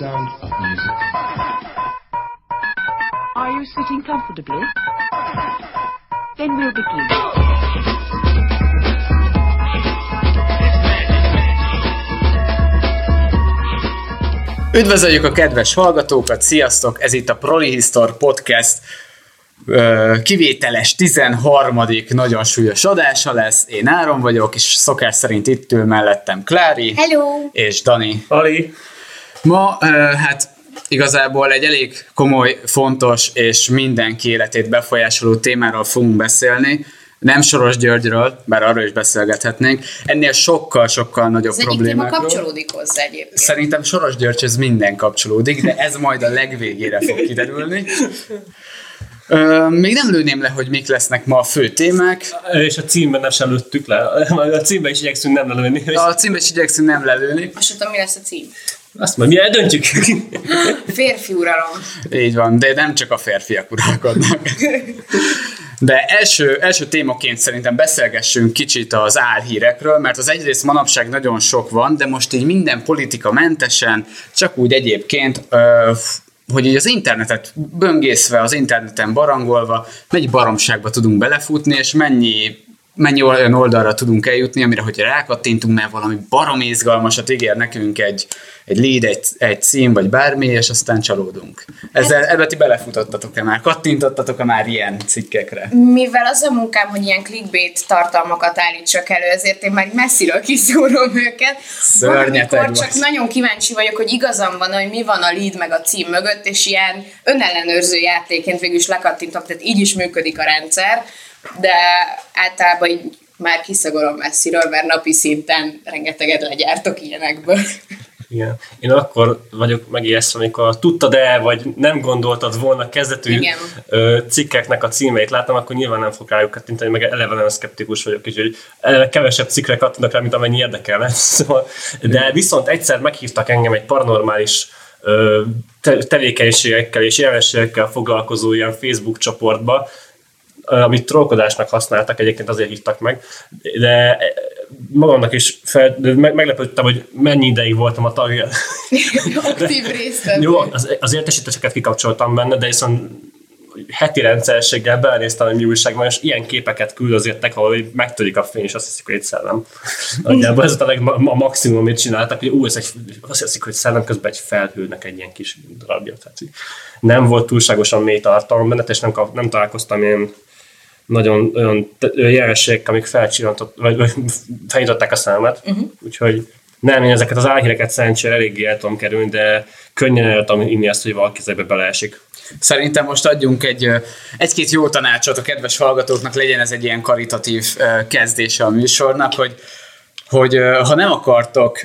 sound of music. Are you sitting comfortably? Then we'll begin. Üdvözöljük a kedves hallgatókat, sziasztok! Ez itt a Prolihistor Podcast kivételes 13. nagyon súlyos adása lesz. Én Áron vagyok, és szokás szerint itt ül mellettem Klári Hello! és Dani. Ali, Ma hát igazából egy elég komoly, fontos és mindenki életét befolyásoló témáról fogunk beszélni. Nem Soros Györgyről, bár arról is beszélgethetnénk. Ennél sokkal-sokkal nagyobb téma problémákról. kapcsolódik hozzá egyébként. Szerintem Soros Györgyhöz minden kapcsolódik, de ez majd a legvégére fog kiderülni. Ö, még nem lőném le, hogy mik lesznek ma a fő témák. és a címben nem sem lőttük le. A címben is igyekszünk nem lelőni. A címbe is igyekszünk nem lelőni. Most tudom, mi lesz a cím. Azt majd mi eldöntjük. Férfi uralom. Így van, de nem csak a férfiak uralkodnak. De első, első témaként szerintem beszélgessünk kicsit az álhírekről, mert az egyrészt manapság nagyon sok van, de most így minden politika mentesen, csak úgy egyébként, hogy így az internetet böngészve, az interneten barangolva, mennyi baromságba tudunk belefutni, és mennyi mennyi olyan oldalra tudunk eljutni, amire, hogyha rákattintunk, mert valami barom izgalmasat ígér nekünk egy, egy lead, egy, egy cím, vagy bármi, és aztán csalódunk. Ezzel, ebbe ti belefutottatok-e már? Kattintottatok-e már ilyen cikkekre? Mivel az a munkám, hogy ilyen clickbait tartalmakat állítsak elő, ezért én már messziről kiszúrom őket. Szörnyeteg csak nagyon kíváncsi vagyok, hogy igazam van, hogy mi van a lead meg a cím mögött, és ilyen önellenőrző játéként végül is lekattintok, tehát így is működik a rendszer, de általában így már kiszagolom messziről, mert napi szinten rengeteget legyártok ilyenekből. Igen. Én akkor vagyok megijesztve, amikor tudtad-e, vagy nem gondoltad volna kezdetű Igen. cikkeknek a címeit láttam, akkor nyilván nem fog rájuk kattintani, meg eleve nagyon szkeptikus vagyok, úgyhogy eleve kevesebb cikkre kattintok rá, mint amennyi érdekelne. Szóval, de viszont egyszer meghívtak engem egy paranormális tevékenységekkel és jelenségekkel foglalkozó ilyen Facebook csoportba, amit trollkodásnak használtak, egyébként azért hívtak meg, de magamnak is fel, meg, meglepődtem, hogy mennyi ideig voltam a tagja. Aktív részt Jó, az, az értesítéseket kikapcsoltam benne, de viszont heti rendszerességgel belenéztem, hogy mi újság van, és ilyen képeket küldözgettek, ahol így megtörik a fény, és azt hiszik, hogy egy szellem. Nagyjából ez a, leg, a maximum, amit csináltak, hogy ú, ez egy, azt hiszik, hogy szellem, közben egy felhőnek egy ilyen kis darabja. Tehát nem volt túlságosan mély tartalom benne, és nem, nem találkoztam ilyen nagyon olyan jelenségekkel, amik felcsillantott, vagy, vagy felnyitották a számat. Uh-huh. Úgyhogy nem, én ezeket az álhíreket szerencsére eléggé el tudom kerülni, de könnyen el tudom inni azt, hogy valaki ezekbe beleesik. Szerintem most adjunk egy, egy-két jó tanácsot a kedves hallgatóknak, legyen ez egy ilyen karitatív kezdése a műsornak, hogy hogy ha nem akartok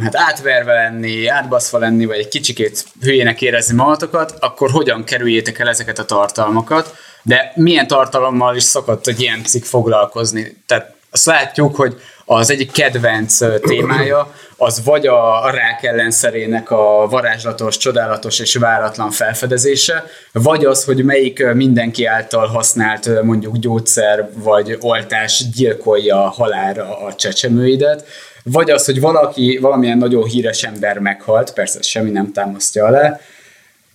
hát átverve lenni, átbaszva lenni, vagy egy kicsikét hülyének érezni magatokat, akkor hogyan kerüljétek el ezeket a tartalmakat, de milyen tartalommal is szokott egy ilyen cikk foglalkozni. Tehát azt látjuk, hogy az egyik kedvenc témája az vagy a, rák ellenszerének a varázslatos, csodálatos és váratlan felfedezése, vagy az, hogy melyik mindenki által használt mondjuk gyógyszer vagy oltás gyilkolja halálra a csecsemőidet, vagy az, hogy valaki, valamilyen nagyon híres ember meghalt, persze semmi nem támasztja alá,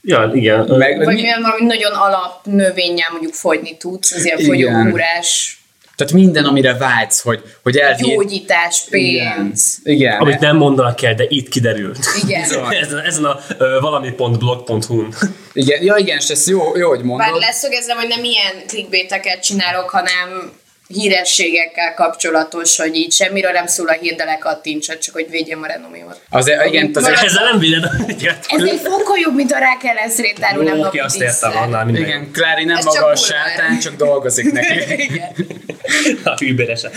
Ja, igen. meg, Vagy mi- milyen valami nagyon alap növényel mondjuk fogyni tudsz, az ilyen Igen. fogyókúrás, tehát minden, amire vágysz, hogy, hogy elhír... gyógyítás, Igen. pénz. Igen. Amit nem mondanak el, de itt kiderült. Igen. ezen, ezen a ö, valami.blog.hu-n. Igen, ja igen, és ezt jó, jó hogy mondod. Bár leszögezem, hogy nem ilyen clickbaiteket csinálok, hanem hírességekkel kapcsolatos, hogy így semmiről nem szól a hír, de lekattintsad, csak hogy védjem a renomémat. Azért, igen, azért, Ezzel nem véded. Ez egy fokkal jobb, mint a rák ellenszerét árulnám Jó, napi oké, azt értem, annál minden. igen, Klári nem Ez maga a sátán, csak dolgozik neki. Igen. A überese.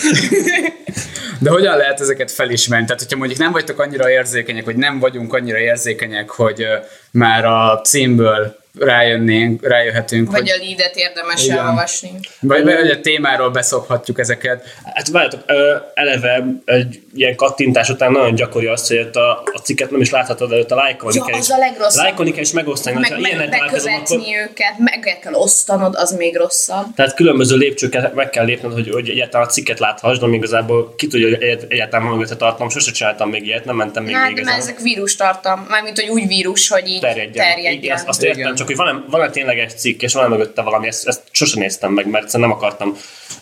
De hogyan lehet ezeket felismerni? Tehát, hogyha mondjuk nem vagytok annyira érzékenyek, vagy nem vagyunk annyira érzékenyek, hogy már a címből rájönnénk, rájöhetünk, Vagy hogy, a leadet érdemes Igen. elolvasni. vagy, vagy a témáról beszokhatjuk ezeket. Hát várjátok, ö, eleve egy ilyen kattintás után nagyon gyakori az, hogy a, a cikket nem is láthatod előtt, a lájkolni Ja, kell. az és- a legrosszabb. Lájkolni kell és megosztani. Meg, Meg, meg ilyenek találkozom, akkor, bekövetni őket, meg kell osztanod, az még rosszabb. tehát különböző lépcsőket meg kell lépned, hogy, hogy egyáltalán a cikket láthass, de igazából ki tudja, hogy egyet- egyáltalán van mögötte tartalom. Sose csináltam még ilyet, nem mentem még Hát, még de ezek vírus tartalm, mármint, hogy úgy vírus, hogy így terjedjen. terjedjen. Igen, azt, értem, Igen. Csak hogy van, van tényleg egy cikk, és van mögötte valami, ezt, ezt sose néztem meg, mert nem akartam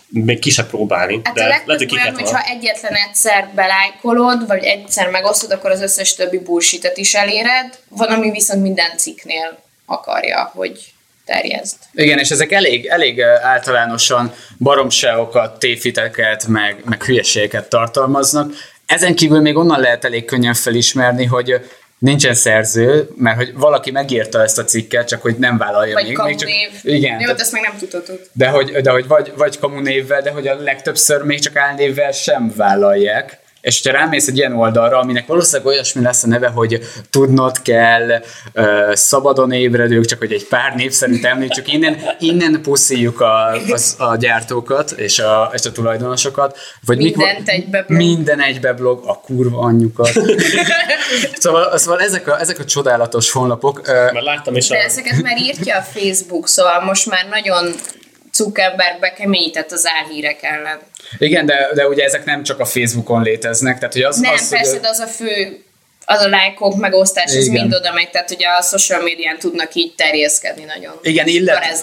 még ki se próbálni. Hát de a lehet, hogy olyan, hogyha egyetlen egyszer belájkolod, vagy egyszer megosztod, akkor az összes többi bullshit is eléred. Van, ami viszont minden cikknél akarja, hogy terjezd. Igen, és ezek elég, elég általánosan baromságokat, tévhiteket, meg, meg hülyeségeket tartalmaznak. Ezen kívül még onnan lehet elég könnyen felismerni, hogy nincsen szerző, mert hogy valaki megírta ezt a cikket, csak hogy nem vállalja Vagy még. még csak, igen, Jó, tehát- de ezt meg nem tudhatod. de hogy, de hogy vagy, vagy kamu névvel, de hogy a legtöbbször még csak álnévvel sem vállalják. És hogyha rámész egy ilyen oldalra, aminek valószínűleg olyasmi lesz a neve, hogy tudnod kell, ö, szabadon ébredők, csak hogy egy pár név szerint említsük, innen, innen puszíjuk a, az, a gyártókat és a, és a tulajdonosokat. Vagy mik Mindent egybe blog. Minden egybe blog, a kurva anyjukat. szóval, szóval ezek, a, ezek a csodálatos honlapok, Mert láttam is a... De ezeket már írtja a Facebook, szóval most már nagyon Zuckerberg bekeményített az álhírek ellen. igen, de, de ugye ezek nem csak a Facebookon léteznek, tehát hogy az, Nem, az, persze, hogy- de az a fő, az a lájkok, megosztás, Igen. mind oda megy, tehát hogy a social médián tudnak így terjeszkedni nagyon. Igen, illet-.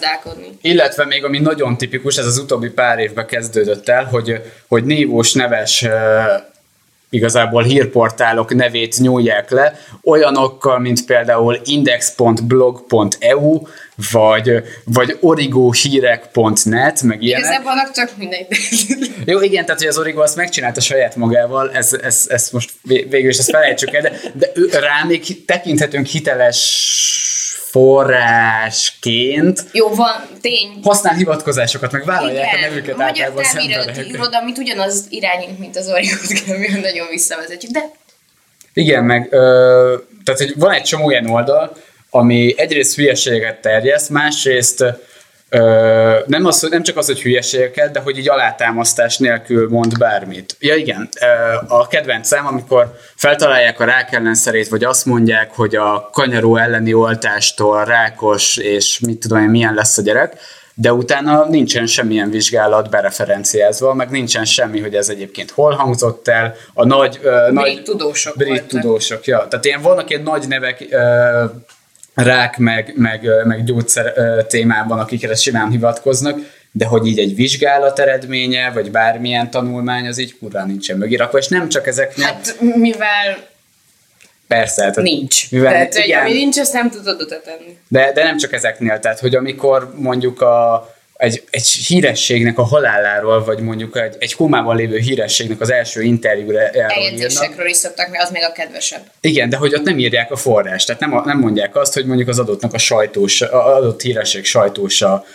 Illetve még ami nagyon tipikus, ez az utóbbi pár évben kezdődött el, hogy, hogy névós neves igazából hírportálok nevét nyúlják le, olyanokkal, mint például index.blog.eu, vagy, vagy origohírek.net, meg ilyenek. Igazából annak tök mindegy. Jó, igen, tehát hogy az Origo azt megcsinálta saját magával, ez, ez, ez most vé- végül is ezt felejtsük el, de, de rá még tekinthetünk hiteles forrásként, Jó, van, tény. használ hivatkozásokat, meg vállalják a nevüket a magyar általában az emberek. irodalmit ugyanaz irányít, mint az Oriót, ami nagyon visszavezetjük, de Igen, meg ö, tehát, hogy van egy csomó ilyen oldal, ami egyrészt hülyeséget terjeszt, másrészt ö, nem, az, nem csak az, hogy hülyeségeket, de hogy így alátámasztás nélkül mond bármit. Ja igen, a kedvencem, amikor feltalálják a rák ellenszerét, vagy azt mondják, hogy a kanyaró elleni oltástól rákos, és mit tudom én, milyen lesz a gyerek, de utána nincsen semmilyen vizsgálat bereferenciázva, meg nincsen semmi, hogy ez egyébként hol hangzott el. A nagy, ö, nagy tudósok brit voltak. tudósok, ja. Tehát ilyen vannak ilyen nagy nevek ö, rák meg, meg, meg gyógyszer témában, akikre simán hivatkoznak, de hogy így egy vizsgálat eredménye, vagy bármilyen tanulmány, az így kurva nincsen mögérakva, és nem csak ezeknél, hát, mivel persze, tehát, nincs. Mivel, Tehát, hogy igen, ami nincs, azt nem tudod oda tenni. de, de nem csak ezeknél, tehát hogy amikor mondjuk a, egy, egy hírességnek a haláláról, vagy mondjuk egy, egy komában lévő hírességnek az első interjúra Eljegyzésekről is szoktak, mert az még a kedvesebb. Igen, de hogy ott nem írják a forrást, tehát nem, nem mondják azt, hogy mondjuk az adottnak a sajtós, a adott híresség sajtósa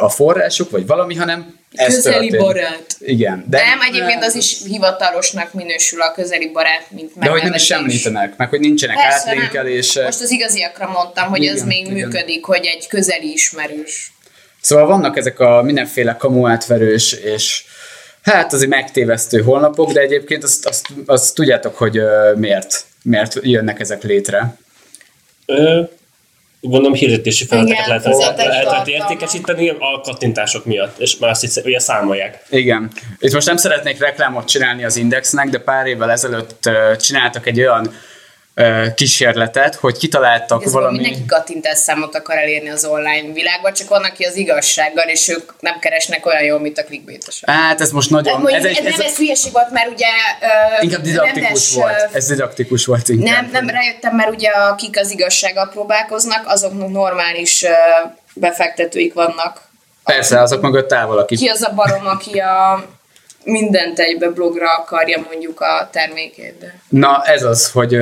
a forrásuk, vagy valami, hanem ez Közeli történt. barát. Igen. De nem, egyébként az is hivatalosnak minősül a közeli barát, mint De hogy nem is említenek, meg hogy nincsenek Persze, átlinkelések. Most az igaziakra mondtam, hogy az Igen, még igen. működik, hogy egy közeli ismerős. Szóval vannak ezek a mindenféle kamu átverős és hát azért megtévesztő honlapok, de egyébként azt, azt, azt tudjátok, hogy miért, miért jönnek ezek létre. Ö, gondolom hirdetési feladatokat fizetés lehetett tartalma. értékesíteni a kattintások miatt, és már azt ugye számolják. Igen. Itt most nem szeretnék reklámot csinálni az Indexnek, de pár évvel ezelőtt csináltak egy olyan kísérletet, hogy kitaláltak Igazából valami... mindenki kattintás számot akar elérni az online világban, csak van, aki az igazsággal, és ők nem keresnek olyan jól, mint a clickbaitesek. Hát ez most nagyon... Mondjuk, ez, egy- ez, nem ez hülyeség volt, mert ugye... Ö, inkább didaktikus rendes, volt. Ez didaktikus volt inkább. Nem, nem, rájöttem, mert ugye akik az igazsággal próbálkoznak, azoknak normális ö, befektetőik vannak. Persze, azok mögött távol, akik... Ki az a barom, aki a mindent egybe blogra akarja mondjuk a termékét, de... Na, ez az, hogy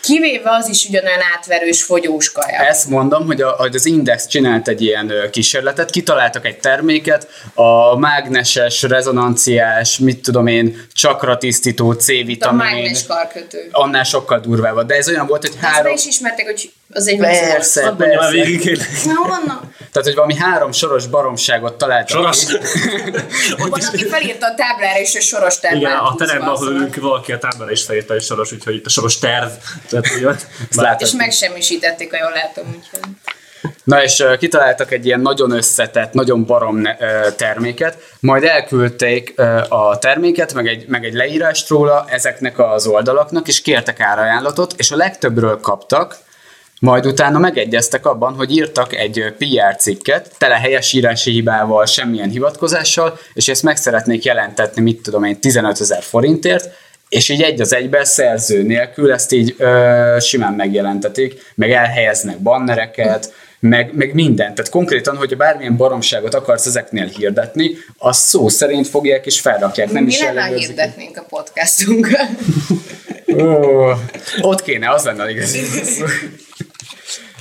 Kivéve az is ugyanolyan átverős fogyós kaja. ezt mondom, hogy, a, hogy az Index csinált egy ilyen kísérletet, kitaláltak egy terméket, a mágneses, rezonanciás, mit tudom én, csakratisztító Itt a C-vitamin, mágnes karkötő. annál sokkal durvább. De ez olyan volt, hogy Három... három... is ismertek, hogy Az egy Persze, Hadd mondjam persze. végig? Tehát, hogy valami három soros baromságot találtak. Soros. ki. Van, aki felírta a táblára is, hogy soros terv. Igen, a teremben, ahol ülünk, valaki a táblára is felírta, hogy soros, úgyhogy itt a soros terv. Tehát, látod. És megsemmisítették, ha jól látom. Úgyhogy. Na és ö, kitaláltak egy ilyen nagyon összetett, nagyon barom ne- ö, terméket, majd elküldték ö, a terméket, meg egy, meg egy leírást róla ezeknek az oldalaknak, és kértek árajánlatot, és a legtöbbről kaptak, majd utána megegyeztek abban, hogy írtak egy PR cikket, tele helyesírási hibával, semmilyen hivatkozással, és ezt meg szeretnék jelentetni, mit tudom én, 15 ezer forintért, és így egy az egyben szerző nélkül ezt így ö, simán megjelentetik, meg elhelyeznek bannereket, meg, meg mindent. Tehát konkrétan, hogyha bármilyen baromságot akarsz ezeknél hirdetni, azt szó szerint fogják és felrakják. Nem Mi is lenne, hirdetnénk a podcastunkat? Ó, ott kéne, az lenne az igazi.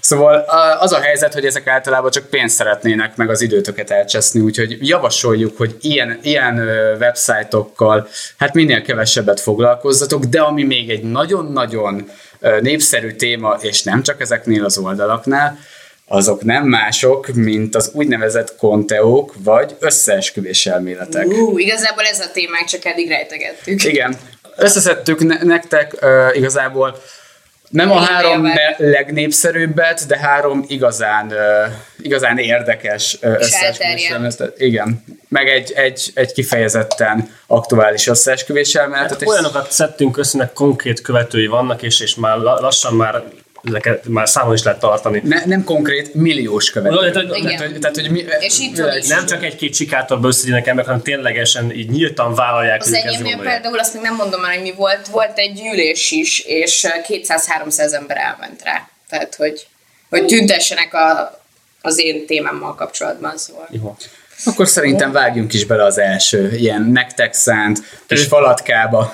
Szóval az a helyzet, hogy ezek általában csak pénzt szeretnének, meg az időtöket elcseszni, úgyhogy javasoljuk, hogy ilyen, ilyen websájtokkal hát minél kevesebbet foglalkozzatok, de ami még egy nagyon-nagyon népszerű téma, és nem csak ezeknél az oldalaknál, azok nem mások, mint az úgynevezett konteók, vagy összeesküvés elméletek. Ú, igazából ez a témánk, csak eddig rejtegettük. Igen. Összeszedtük ne- nektek uh, igazából nem a három ne- legnépszerűbbet, de három igazán, uh, igazán érdekes uh, összeesküvés elméletet. Igen. Meg egy, egy, egy kifejezetten aktuális összeesküvés elméletet. és- Olyanokat szedtünk össze, konkrét követői vannak, és, és már la- lassan már ezeket már számon is lehet tartani. Ne, nem konkrét, milliós követő. Tehát- Tehát, hogy, tehát, hogy mi, És itt is. Nem csak egy-két sikátorba összegyűjnek emberek, hanem ténylegesen így nyíltan vállalják, Az enyémnél például azt még nem mondom el, hogy mi volt. Volt egy gyűlés is, és 200-300 ember elment rá. Tehát, hogy, hogy tüntessenek a, az én témámmal kapcsolatban, szóval. Jó. Akkor szerintem vágjunk is bele az első ilyen nektek szánt kis falatkába.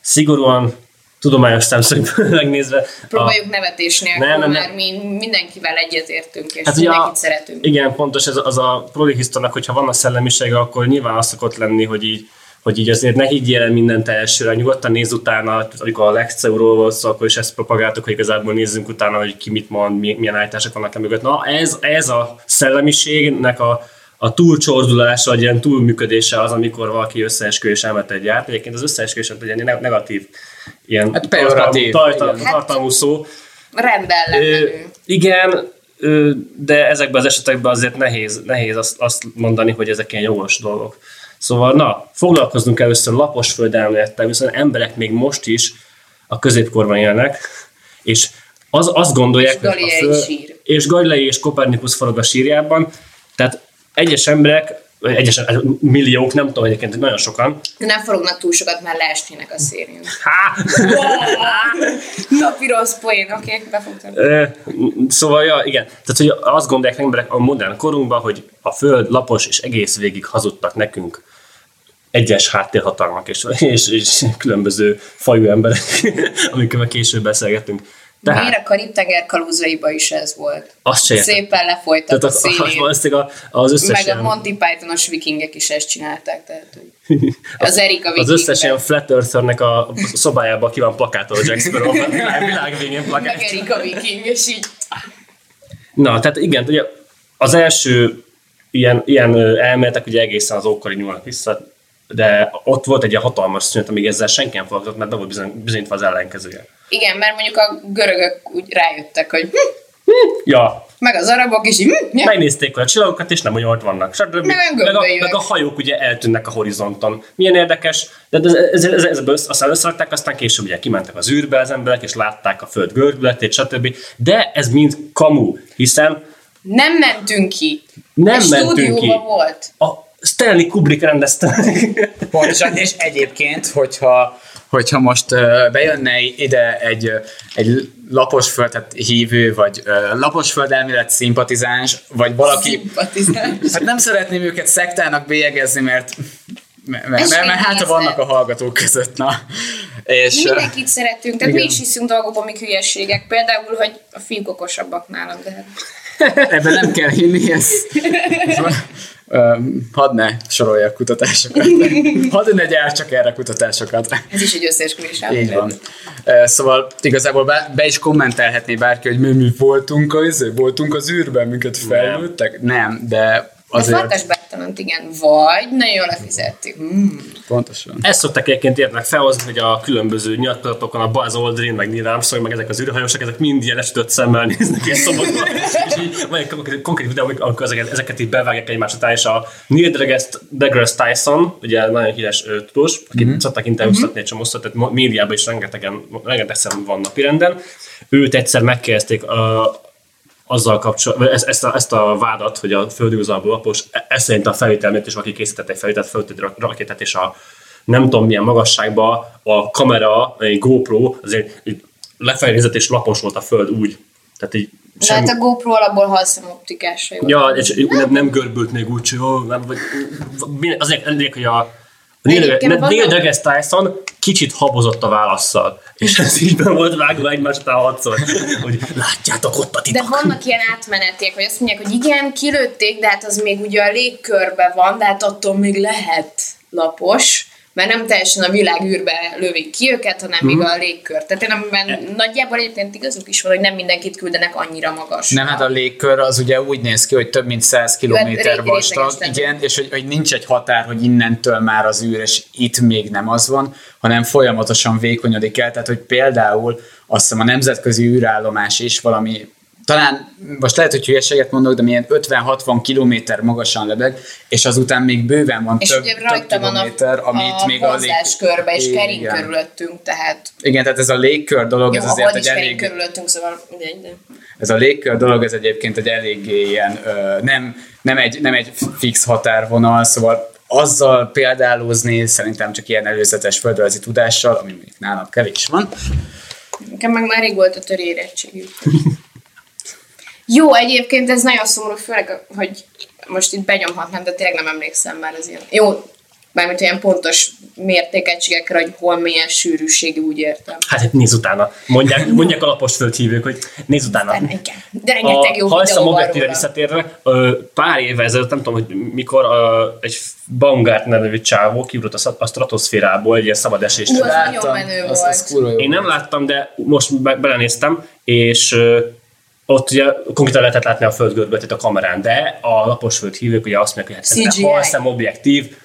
Szigorúan tudományos szemszögből megnézve. Próbáljuk nevetés nélkül, Nem, nem, nem. mert mi mindenkivel egyetértünk, és Hát mindenkit a- szeretünk. Igen, pontos, ez az a prolihisztornak, hogyha van a szellemisége, akkor nyilván az szokott lenni, hogy így hogy így azért ne higgyél el mindent elsőre, nyugodtan nézz utána, amikor a Lexeuról volt szó, akkor is ezt propagáltuk, hogy igazából nézzünk utána, hogy ki mit mond, mi- milyen állítások vannak e mögött. Na, ez, ez a szellemiségnek a, a túlcsordulása, egy ilyen túlműködése az, amikor valaki összeesküvés elmet egy járt. Egyébként az összeesküvés egy ilyen ne- negatív, ilyen Hát pejoratív, tartalmú, tartalmú, igen. tartalmú szó. Ö, Rendellenül. igen, ö, de ezekben az esetekben azért nehéz, nehéz azt, azt mondani, hogy ezek ilyen jogos dolgok. Szóval, na, foglalkoznunk először lapos földelmélettel, viszont emberek még most is a középkorban élnek, és az, azt gondolják, És Galilei sír. és Galilei és Kopernikus forog a sírjában, tehát egyes emberek, vagy egyes milliók, nem tudom egyébként, nagyon sokan, Nem forognak túl sokat, már leesnének a szérjén. há, Napi rossz poén, oké, okay, befogtam. Szóval, ja, igen. Tehát, hogy azt gondolják emberek a modern korunkban, hogy a Föld lapos és egész végig hazudtak nekünk egyes háttérhatalmak és, és, és különböző fajú emberek, amikkel később beszélgetünk. Miért Tehát a Karib-tenger kalózaiba is ez volt? azt se értem. Szépen lefolytak Tehát a az, az, szélén. valószínűleg a- az összes Meg a Monty Pythonos vikingek is ezt csinálták, tehát hogy az Erika az összes ilyen. Flat Earthernek a szobájában ki van plakátol a Jack Sparrow, a világ, világ végén plakát. Meg Erika viking, és így Na, tehát igen, ugye az első ilyen, ilyen elméletek ugye egészen az ókori nyúlnak vissza, de ott volt egy ilyen hatalmas szünet, amíg ezzel senki nem foglalkozott, mert be volt bizony, bizonyítva az ellenkezője. Igen, mert mondjuk a görögök úgy rájöttek, hogy hm, Ja, meg az arabok is így, hm, ja, megnézték a csillagokat, és nem, hogy ott vannak. Stb. olyan Meg, a, meg a hajók ugye eltűnnek a horizonton. Milyen érdekes, de ez, ez, ez, ez, ez aztán összerakták, aztán később ugye kimentek az űrbe az emberek, és látták a föld görbületét, stb. De ez mind kamu, hiszen nem mentünk ki. nem a mentünk ki. volt. A Stanley Kubrick rendezte. Pontosan, és egyébként, hogyha, hogyha most bejönne ide egy, egy laposföldet hívő, vagy laposföld elmélet szimpatizáns, vagy valaki, Szimpatizál. hát nem szeretném őket szektának bélyegezni, mert mert, mert, Ez mert, mert hát vannak a hallgatók között, na. És, Mindenkit szeretünk, tehát mi Igen. is hiszünk dolgokban, amik hülyeségek. Például, hogy a fiúk okosabbak nálam, de hát Ebben nem kell hinni, ez, Ö, hadd ne sorolja kutatásokat. hadd ne gyár csak erre kutatásokat. Ez is egy összeesküvés Így van. Szóval igazából be, be is kommentelhetné bárki, hogy mi, mi voltunk, az, voltunk az űrben, minket felnőttek. Nem, de De azért farkas Bertalant igen, vagy nagyon jól lefizettük. Mm. pontosan. Ezt szokták egyébként érnek felhozni, hogy a különböző nyilatkozatokon a Buzz Aldrin, meg Neil Armstrong, meg ezek az űrhajósok, ezek mind ilyen esütött szemmel néznek ilyen így van egy konkrét- konkrét videó, amikor- ezeket, ezeket így bevágják egymás után, és a Neil deGrasse, Tyson, ugye nagyon híres ö, tudós, akit mm-hmm. szokták interjúztatni egy csomószor, tehát médiában is rengetegen, rengeteg van napirenden. Őt egyszer megkérdezték a, azzal kapcsolatban, ezt, ezt, a, ezt a vádat, hogy a igazából lapos, e- ez szerint a felvételmét, és aki készített egy felvételt, föltett rakétát, és a nem tudom milyen magasságban a kamera, egy GoPro, azért így lefelé nézett, és lapos volt a föld úgy. Tehát így De hát a GoPro alapból halszemoptikásra jó. Ja, és nem, nem görbült még úgy, hogy jó, nem, vagy, azért elég, hogy a Neil Neil deGrasse Tyson kicsit habozott a válaszsal. És ez így be volt vágva egymás után hatszor. Hogy látjátok ott a De titok. vannak ilyen átmenetek, hogy azt mondják, hogy igen, kilőtték, de hát az még ugye a légkörbe van, de hát attól még lehet lapos, mert nem teljesen a világ űrbe lövik ki őket, hanem még Mhm. a légkör. Tehát én amiben nagyjából egyébként igazuk is van, hogy nem mindenkit küldenek annyira magas. Nem, hát a légkör az ugye úgy néz ki, hogy több mint 100 régi kilométer vastag, igen, és hogy, hogy nincs egy határ, hogy innentől már az űr, és itt még nem az van, hanem folyamatosan vékonyodik el, tehát hogy például azt hiszem a nemzetközi űrállomás is valami talán most lehet, hogy hülyeséget mondok, de milyen 50-60 kilométer magasan lebeg, és azután még bőven van És több, ugye több rajta van a, kilométer, amit a még a lég... körbe, és Igen. kering körülöttünk, tehát Igen, tehát ez a légkör dolog, jó, ez azért egy elég... körülöttünk, szóval mindegy, de... Ez a légkör dolog, ez egyébként egy eléggé ilyen, ö, nem, nem, egy, nem egy fix határvonal, szóval azzal példálózni szerintem csak ilyen előzetes földrajzi tudással, ami még nálam kevés van. Nekem meg már rég volt a törő érettségű. Jó, egyébként ez nagyon szomorú, főleg, hogy most itt benyomhatnám, de tényleg nem emlékszem már az ilyen. Jó, mármint olyan pontos mértékegységekre, hogy hol milyen sűrűségű, úgy értem. Hát hát nézz utána. Mondják, mondják a lapos földhívők, hogy nézz utána. De, rengeteg jó a, ha ezt a róla. visszatérve, pár éve ezelőtt, nem tudom, hogy mikor ö, egy Baumgartner nevű csávó kiugrott a, a stratoszférából egy ilyen szabad esést. Ú, az nagyon menő volt. az kurva jó. Én nem láttam, de most be- belenéztem, és ott ugye konkrétan lehetett látni a földgörbületet a kamerán, de a lapos földhívők ugye azt mondják, hogy hát ez egy halszem objektív,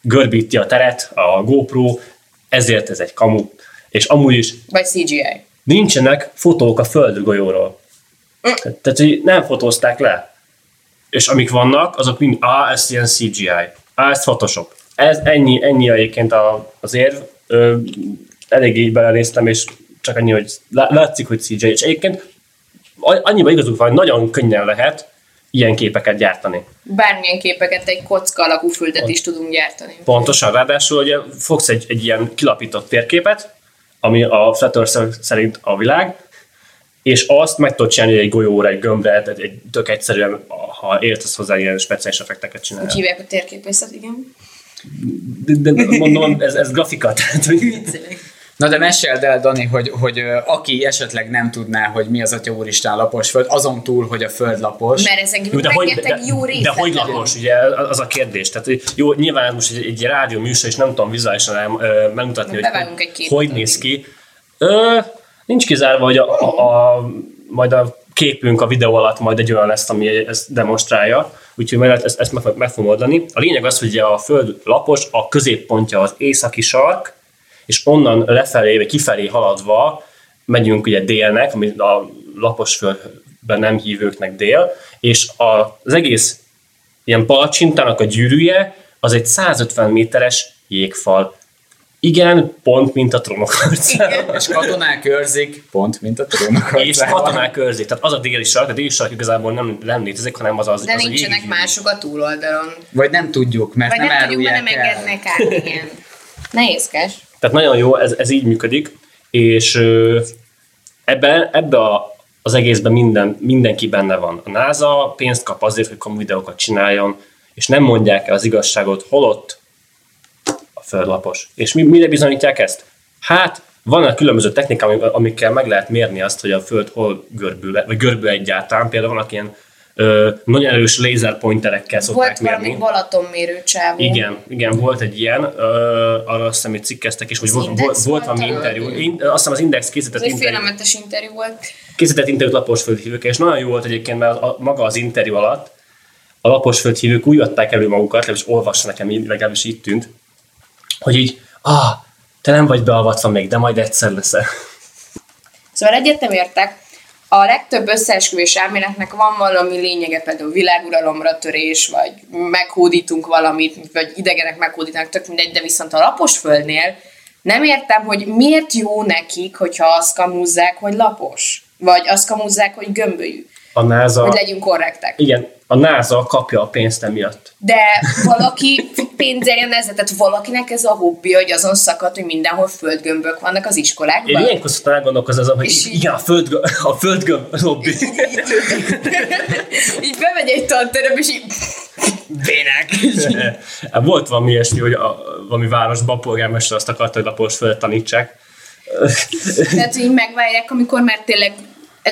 görbíti a teret, a GoPro, ezért ez egy kamu. És amúgy is Vagy CGI. nincsenek fotók a földgolyóról. Tehát, tehát, hogy nem fotózták le. És amik vannak, azok mind, á, ez ilyen CGI, á, ez Photoshop. Ez ennyi, ennyi egyébként a, az érv. Ö, elég így belenéztem, és csak annyi, hogy lá- látszik, hogy CGI. És egyébként a- annyiban igazuk van, hogy nagyon könnyen lehet ilyen képeket gyártani. Bármilyen képeket, egy kocka alakú földet is tudunk gyártani. Pontosan, ráadásul ugye fogsz egy, egy ilyen kilapított térképet, ami a Flat Earth szerint a világ, és azt meg tudod csinálni egy golyóra, egy gömbre, tehát egy tök egyszerűen, ha értesz hozzá, ilyen speciális effekteket Úgy csinálni. hívják a térképészet, igen. De, de mondom, ez, ez grafika, tehát hogy Na de meséld el, Dani, hogy, hogy aki esetleg nem tudná, hogy mi az Atya Úristen lapos föld, azon túl, hogy a föld lapos. Mert ezen Jó, de, hogy, de, jó de részlet hogy lapos, ugye az a kérdés. Tehát hogy jó, nyilván most egy, egy rádió műsor, és nem tudom vizuálisan el, ö, megmutatni, hogy hogy addig. néz ki. Ö, nincs kizárva, hogy a, a, a, majd a képünk a videó alatt majd egy olyan lesz, ami ezt demonstrálja, úgyhogy majd ezt, ezt meg, meg fogom oldani. A lényeg az, hogy a föld lapos, a középpontja az északi sark, és onnan lefelé, vagy kifelé haladva megyünk ugye délnek, ami a lapos földben nem hívőknek dél, és a, az egész ilyen palacsintának a gyűrűje az egy 150 méteres jégfal. Igen, pont mint a trónok harcában. És katonák őrzik, pont, mint a trónok És katonák őrzik. Tehát az a déli sark, a déli sark igazából nem, nem létezik, hanem az az, De az a nincsenek jégi mások a túloldalon. Vagy nem tudjuk, mert Vagy nem, nem, tudjuk, mert nem engednek át, igen. Nehézkes. Tehát nagyon jó, ez, ez így működik, és ö, ebbe, a, az egészben minden, mindenki benne van. A NASA pénzt kap azért, hogy komoly videókat csináljon, és nem mondják el az igazságot, holott a földlapos. És mi, mire bizonyítják ezt? Hát, vannak különböző technikák, amik- amikkel meg lehet mérni azt, hogy a Föld hol görbül, vagy görbül egyáltalán. Például vannak ilyen ö, nagyon erős lézerpointerekkel szokták Volt mérni. Balatonmérő csávó. Igen, igen, volt egy ilyen, ö, arra azt hiszem, hogy cikkeztek is, hogy volt, volt, volt volt valami interjú. In, azt hiszem az Index készített Ez interjú, félelmetes interjú volt. készített interjút laposföldhívőkkel, és nagyon jó volt egyébként, mert a, maga az interjú alatt a laposföldhívők úgy adták elő magukat, legalábbis olvassa nekem, így- legalábbis így tűnt, hogy így, ah, te nem vagy beavatva még, de majd egyszer leszel. Szóval egyet nem értek. A legtöbb összeesküvés elméletnek van valami lényege, például világuralomra törés, vagy meghódítunk valamit, vagy idegenek meghódítanak, tök mindegy, de viszont a lapos földnél nem értem, hogy miért jó nekik, hogyha azt kamúzzák, hogy lapos, vagy azt kamúzzák, hogy gömbölyű, A NASA, hogy legyünk korrektek. igen, a NASA kapja a pénzt emiatt. De valaki pénzeljen ezzel, tehát valakinek ez a hobbi, hogy azon szakad, hogy mindenhol földgömbök vannak az Én iskolákban. ilyenkor szoktam elgondolkozni azon, hogy így- igen, a, föld, a földgömb lobby. így bemegy egy tanterem, és így Bének! Hát Volt valami ilyesmi, hogy a, valami városban a polgármester azt akarta, hogy lapos földet tanítsák. Tehát, hogy megvárják, amikor már tényleg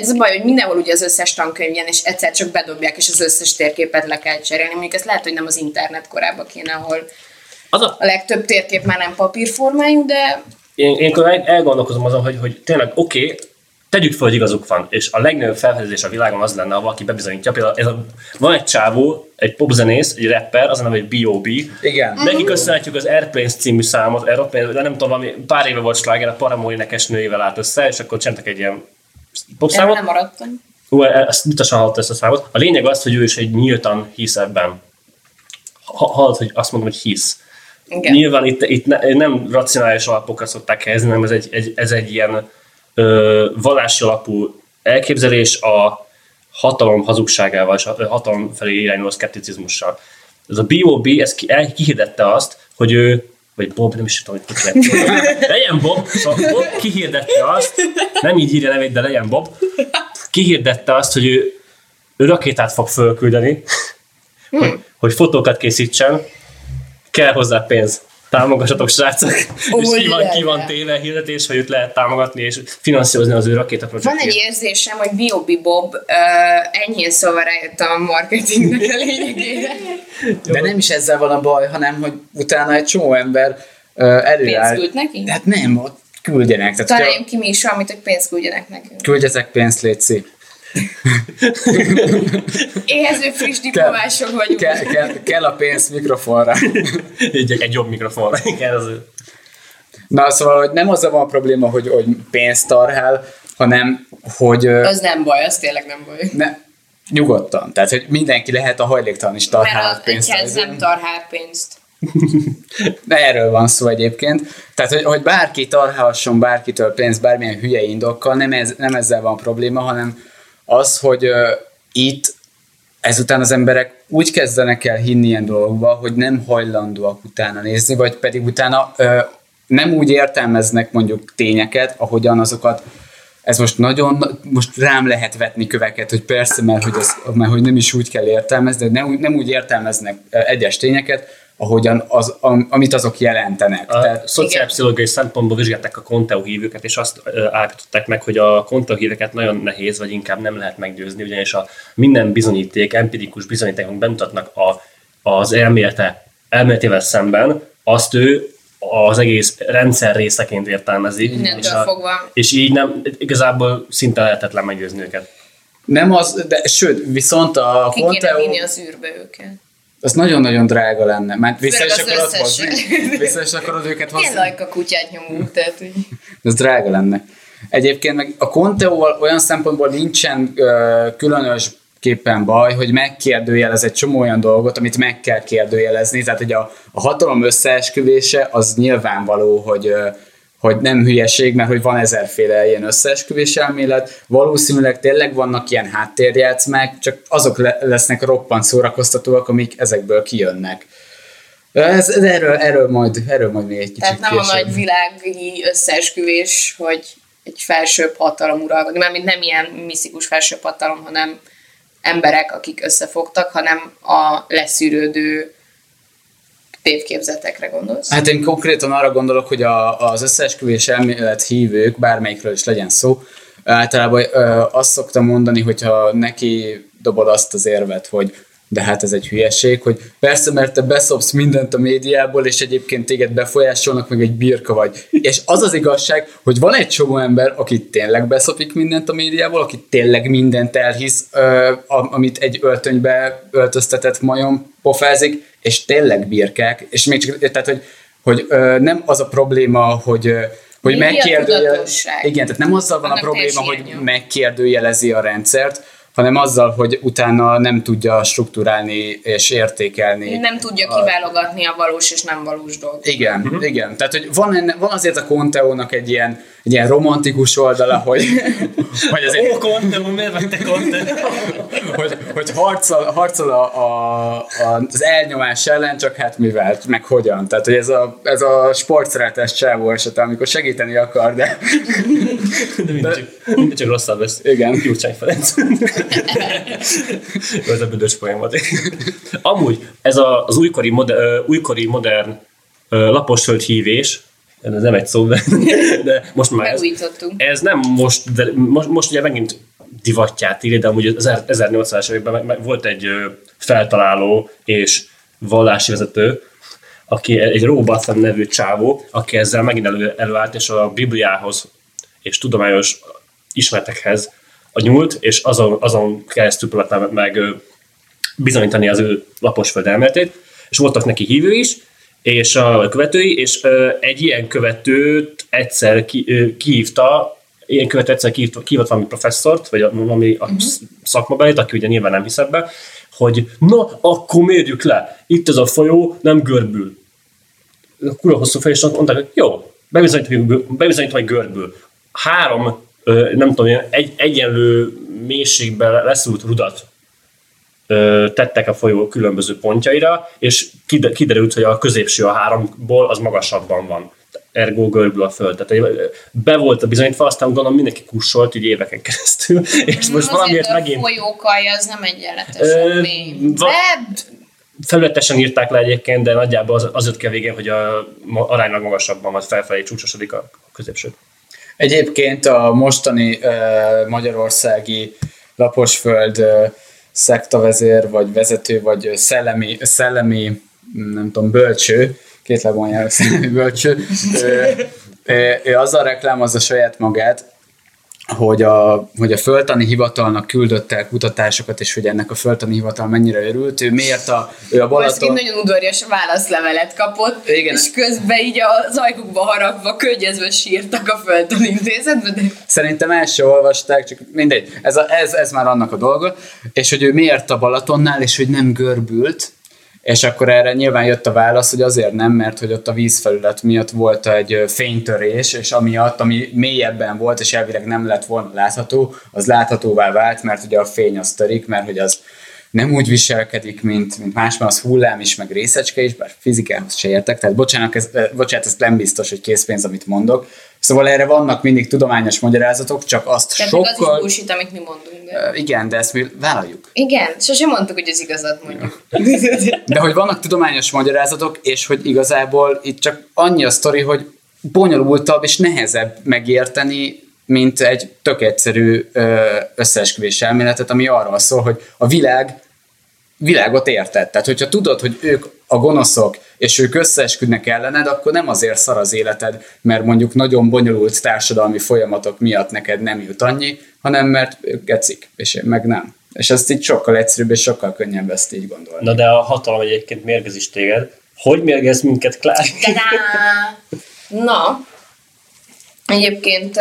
ez a baj, hogy mindenhol ugye az összes tankönyv ilyen, és egyszer csak bedobják, és az összes térképet le kell cserélni. Mondjuk ezt lehet, hogy nem az internet korában kéne, ahol Az a, a legtöbb térkép már nem papírformájú, de én, én elgondolkozom azon, hogy, hogy tényleg oké, okay, tegyük fel, hogy igazuk van, és a legnagyobb felfedezés a világon az lenne, ha valaki bebizonyítja. Például ez a, van egy csávó, egy popzenész, egy rapper, az a neve, hogy B.O.B. Igen. Neki köszönhetjük az Airplanes című számot, Airplanes, de nem tudom, valami pár éve volt sláger, a Paramore énekesnőjével állt össze, és akkor csináltak egy ilyen popszámot. nem maradtam. Ú, e- ezt biztosan hallotta ezt a számot. A lényeg az, hogy ő is egy nyíltan hisz ebben. Ha, hallod, hogy azt mondom, hogy hisz. Igen. Nyilván itt, itt ne, nem racionális alapokra szokták helyezni, hanem ez egy, egy, ez egy ilyen ö, vallási alapú elképzelés a hatalom hazugságával és a hatalom felé irányuló szkepticizmussal. Ez a B.O.B. ez ki, el, kihirdette azt, hogy ő vagy Bob, nem is tudom, hogy kit lehet. Legyen Bob, szóval Bob kihirdette azt, nem így írja nevét, de legyen Bob, kihirdette azt, hogy ő, ő rakétát fog fölküldeni, hogy, hogy fotókat készítsen, kell hozzá pénz. Támogassatok, srácok! Ó, és ki van, ki van téve hirdetés, hogy őt lehet támogatni és finanszírozni az ő rakéta Van egy érzésem, hogy B.O.B. Bob uh, enyhén szóval rájött a marketingnek a lényegére. De nem is ezzel van a baj, hanem hogy utána egy csomó ember uh, előáll. Pénzt küld neki? Hát nem, ott küldjenek. Tehát Találjunk ki mi is valamit, hogy pénzt küldjenek nekünk. küldjetek pénzt, Léci. Éhező friss diplomások vagyunk. Kell, kell, kell a pénz mikrofonra. egy, egy jobb mikrofonra. Az, Na, szóval, hogy nem az a van a probléma, hogy, hogy pénzt tarhál, hanem, hogy Az nem baj, az tényleg nem baj. ne, nyugodtan. Tehát, hogy mindenki lehet a hajléktalan is tarhál Mert az pénzt. nem tarhál pénzt. De erről van szó egyébként. Tehát, hogy, hogy bárki tarhálhasson bárkitől pénzt bármilyen hülye indokkal, nem, ez, nem ezzel van probléma, hanem az, hogy itt ezután az emberek úgy kezdenek el hinni ilyen dolgokba, hogy nem hajlandóak utána nézni, vagy pedig utána uh, nem úgy értelmeznek mondjuk tényeket, ahogyan azokat ez most nagyon, most rám lehet vetni köveket, hogy persze, mert hogy, az, mert hogy nem is úgy kell értelmezni, de nem, nem úgy értelmeznek ö, egyes tényeket, ahogyan az, am, amit azok jelentenek. A Tehát, szociálpszichológiai szempontból vizsgálták a Conteo hívőket, és azt állították meg, hogy a Conteo hívőket nagyon nehéz, vagy inkább nem lehet meggyőzni, ugyanis a minden bizonyíték, empirikus bizonyítékok bemutatnak a, az elmélete, elméletével szemben, azt ő az egész rendszer részeként értelmezi. És, a, fogva. és így nem, igazából szinte lehetetlen meggyőzni őket. nem az, de sőt, viszont a Ki kéne Conteo, vinni az űrbe őket. Az nagyon-nagyon drága lenne. Mert vissza is akarod hozni? Vissza is akarod őket hozni? Én lajka kutyát nyomunk, tehát hogy... Ez drága lenne. Egyébként meg a Conteóval olyan szempontból nincsen ö, különösképpen baj, hogy megkérdőjelez egy csomó olyan dolgot, amit meg kell kérdőjelezni. Tehát, hogy a, a hatalom összeesküvése az nyilvánvaló, hogy ö, hogy nem hülyeség, mert hogy van ezerféle ilyen összeesküvés elmélet, valószínűleg tényleg vannak ilyen háttérjátszmák, csak azok le- lesznek roppant szórakoztatóak, amik ezekből kijönnek. Ez, ez erről, erről, majd, erről majd még egy kicsit Tehát nem a később. nagy világi összeesküvés, hogy egy felsőbb hatalom uralkodik. Mármint nem ilyen misztikus felsőbb hatalom, hanem emberek, akik összefogtak, hanem a leszűrődő tévképzetekre gondolsz? Hát én konkrétan arra gondolok, hogy a, az összeesküvés elmélet hívők, bármelyikről is legyen szó, általában ö, azt szoktam mondani, hogyha neki dobod azt az érvet, hogy de hát ez egy hülyeség, hogy persze, mert te beszopsz mindent a médiából, és egyébként téged befolyásolnak, meg egy birka vagy. És az az igazság, hogy van egy csomó ember, aki tényleg beszopik mindent a médiából, aki tényleg mindent elhisz, ö, amit egy öltönybe öltöztetett majom pofázik, és tényleg birkák, és még csak, tehát, hogy, hogy ö, nem az a probléma, hogy hogy megkérdőjelezi. Igen, tehát nem azzal van Annak a probléma, hogy megkérdőjelezi a rendszert, hanem azzal, hogy utána nem tudja strukturálni és értékelni. Nem tudja kiválogatni a valós és nem valós dolgot. Igen, uh-huh. igen. Tehát, hogy van, enne, van azért a Conteónak egy ilyen, egy ilyen romantikus oldala, hogy, hogy azért... Ó, Conteo, miért vagy te Conteo? hogy, hogy harcol, harcol a, a, a, az elnyomás ellen, csak hát mivel, meg hogyan. Tehát, hogy ez a, ez a sportszeretes csávó eset, amikor segíteni akar, de... de mindig, csak, mindig csak rosszabb lesz. Igen. Gyurcsány Ferenc. ez a büdös poén volt. Amúgy ez a, az újkori, moder, újkori modern laposföld hívés, ez nem egy szó, de, de most már ez, ez nem most, de most, most ugye megint divatját írja, de amúgy az 1800-as években volt egy feltaláló és vallási vezető, aki egy Robathan nevű csávó, aki ezzel megint elő, előállt, és a Bibliához és tudományos ismeretekhez a nyúlt, és azon, azon keresztül próbáltam meg bizonyítani az ő laposföld elméletét, és voltak neki hívő is, és a követői, és egy ilyen követőt egyszer ki, kihívta, ilyen követő egyszer kihívott valami professzort, vagy valami uh-huh. szakmabelét, aki ugye nyilván nem hisz ebbe, hogy na, akkor mérjük le, itt ez a folyó nem görbül. Kurva hosszú fel, és mondták, hogy jó, bebizonyítom, hogy görbül. Három nem tudom, egy, egyenlő mélységben leszúrt rudat tettek a folyó különböző pontjaira, és kiderült, hogy a középső a háromból az magasabban van. Ergo görbül a föld. Tehát be volt a bizonyítva, aztán gondolom mindenki kussolt így éveken keresztül, és most valamiért megint... a folyókalja az nem egyenletesen mély. Va- felületesen írták le egyébként, de nagyjából az, az jött ki a végén, hogy a aránylag magasabban, vagy felfelé csúcsosodik a középső. Egyébként a mostani uh, magyarországi laposföld uh, szektavezér, vagy vezető, vagy szellemi, szellemi nem tudom, bölcső, két lebonyára szellemi bölcső, ő, ő, ő azzal reklámozza saját magát, hogy a, hogy a föltani hivatalnak küldött el kutatásokat, és hogy ennek a föltani hivatal mennyire örült. Ő miért a, ő a Balaton... Most nagyon udvarias válaszlevelet kapott, Igen. és közben így az ajkukba harapva, könnyezve sírtak a föltani intézetbe. De... Szerintem el se olvasták, csak mindegy, ez, a, ez, ez már annak a dolga, és hogy ő miért a Balatonnál, és hogy nem görbült, és akkor erre nyilván jött a válasz, hogy azért nem, mert hogy ott a vízfelület miatt volt egy fénytörés, és amiatt, ami mélyebben volt, és elvileg nem lett volna látható, az láthatóvá vált, mert ugye a fény az törik, mert hogy az nem úgy viselkedik, mint, mint másban, az hullám is, meg részecske is, bár fizikához se értek, tehát bocsánat, ez, bocsánat, ez nem biztos, hogy készpénz, amit mondok. Szóval erre vannak mindig tudományos magyarázatok, csak azt tehát sokkal... az is bullshit, amit mi mondunk. De... Igen, de ezt mi vállaljuk. Igen, sosem mondtuk, hogy az igazat mondjuk. de hogy vannak tudományos magyarázatok, és hogy igazából itt csak annyi a sztori, hogy bonyolultabb és nehezebb megérteni, mint egy tök egyszerű összeesküvés elméletet, ami arról szól, hogy a világ világot érted. Tehát, hogyha tudod, hogy ők a gonoszok, és ők összeesküdnek ellened, akkor nem azért szar az életed, mert mondjuk nagyon bonyolult társadalmi folyamatok miatt neked nem jut annyi, hanem mert ők gecik, és én meg nem. És ezt így sokkal egyszerűbb és sokkal könnyebb ezt így gondolni. Na de a hatalom egyébként mérgez is téged. Hogy mérgez minket, Klár? Na, Egyébként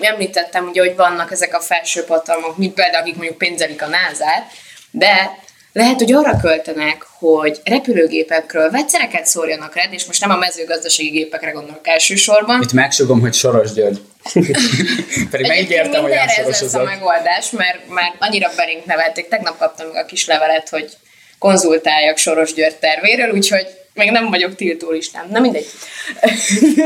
említettem ugye, hogy vannak ezek a felső hatalmak, mint például akik mondjuk pénzelik a názát, de lehet, hogy arra költenek, hogy repülőgépekről vegyszereket szórjanak rád, és most nem a mezőgazdasági gépekre gondolok elsősorban. Itt megsugom, hogy Soros György. Pedig megígértem, hogy ez a megoldás, mert már annyira berénk nevelték. Tegnap kaptam meg a kis levelet, hogy konzultáljak Soros György tervéről, úgyhogy még nem vagyok tiltó listán. Na mindegy.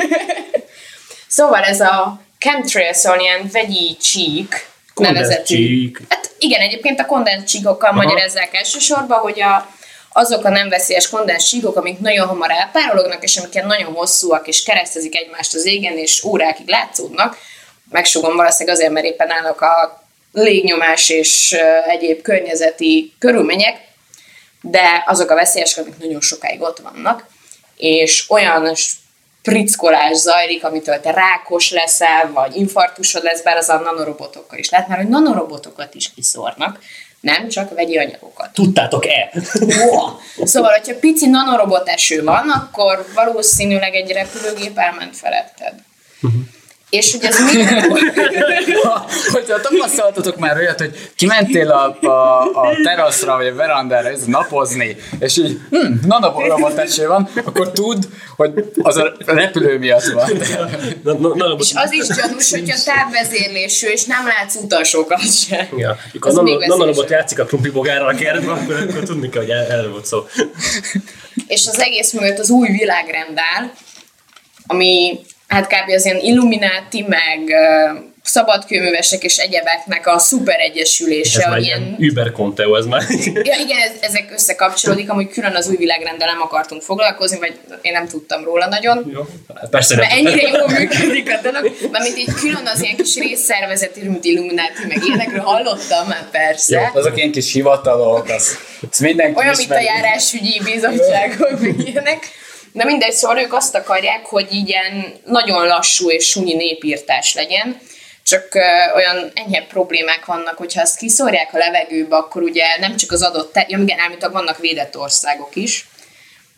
szóval ez a chemtrail, szóval ilyen vegyi csík, nevezetű. Hát igen, egyébként a kondens csíkokkal magyarázzák elsősorban, hogy a, azok a nem veszélyes kondens csíkok, amik nagyon hamar elpárolognak, és amik nagyon hosszúak, és keresztezik egymást az égen, és órákig látszódnak, megsugom valószínűleg azért, mert éppen állok a légnyomás és egyéb környezeti körülmények, de azok a veszélyesek, amik nagyon sokáig ott vannak, és olyan sprickolás zajlik, amitől te rákos leszel, vagy infarktusod lesz, bár az a nanorobotokkal is lehet, mert hogy nanorobotokat is kiszórnak, nem csak vegyi anyagokat. Tudtátok-e? Wow. Szóval, hogyha pici nanorobot eső van, akkor valószínűleg egy repülőgép elment feletted. És hogy ez mikor... Ha- Hogyha tapasztaltatok már olyat, hogy kimentél a, a, a teraszra vagy a verandára ez napozni, és így, hm, nanoboromot eső van, akkor tudd, hogy az a repülő miatt van. Na, na, na, És az is gyanús, hogyha távvezérlésű, és nem látsz utasokat se. Ja, amikor Az a nanorobot játszik a krumpli bogárral a kertben, akkor, akkor tudni kell, hogy erről volt szó. És az egész mögött az új világrend áll, ami hát kb. az ilyen Illuminati, meg szabadkőművesek és egyebeknek a szuper Ez egyesülése, már ilyen Uber Conteo, ez már. Ja, igen, ez, ezek összekapcsolódik, amúgy külön az új világrenddel nem akartunk foglalkozni, vagy én nem tudtam róla nagyon. Jó, hát persze Mert nem. ennyire jól működik a dolog, mert mint így külön az ilyen kis részszervezeti, mint Illuminati, meg ilyenekről hallottam már persze. Azok ilyen kis hivatalok, az, az mindenki Olyan, mint a ismeri. járásügyi bizottságok, meg ilyenek. De mindegy, szóval ők azt akarják, hogy ilyen nagyon lassú és sunyi népírtás legyen, csak ö, olyan enyhebb problémák vannak, hogyha azt kiszórják a levegőbe, akkor ugye nem csak az adott, te- ja, igen, állítólag vannak védett országok is,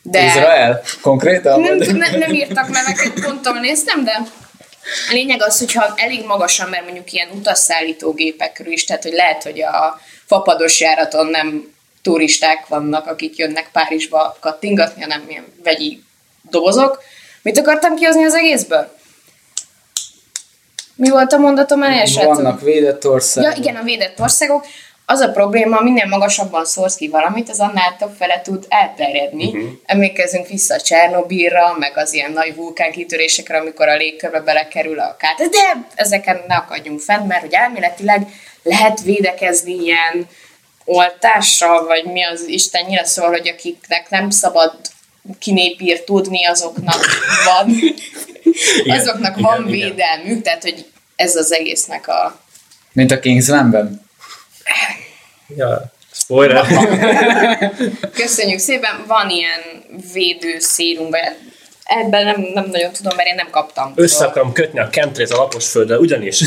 de Izrael? Konkrétan? nem, nem, nem írtak neveket, ponton néztem, de a lényeg az, hogyha elég magasan, mert mondjuk ilyen utasszállítógépekről is, tehát hogy lehet, hogy a fapados járaton nem turisták vannak, akik jönnek Párizsba kattingatni, hanem ilyen vegyi dobozok. Mit akartam kihozni az egészből? Mi volt a mondatom el? El sem tudom. Vannak védett országok. Ja, igen, a védett országok. Az a probléma, minél magasabban szórsz ki valamit, az annál több fele tud elterjedni. Uh-huh. Emlékezzünk vissza Csernobilra, meg az ilyen nagy vulkánkitörésekre, amikor a légkörbe belekerül a kát. De ezeken ne akadjunk fent, mert hogy elméletileg lehet védekezni ilyen oltással, vagy mi az Isten nyíle szól, hogy akiknek nem szabad kinépír tudni, azoknak van, Igen, azoknak igen, van igen. védelmük, tehát hogy ez az egésznek a Mint a Kingslandben? Ja, spoiler. Köszönjük szépen, van ilyen védőszérum, vagy ebben nem, nem nagyon tudom, mert én nem kaptam. Össze akarom kötni a chemtrails a lapos földdel, ugyanis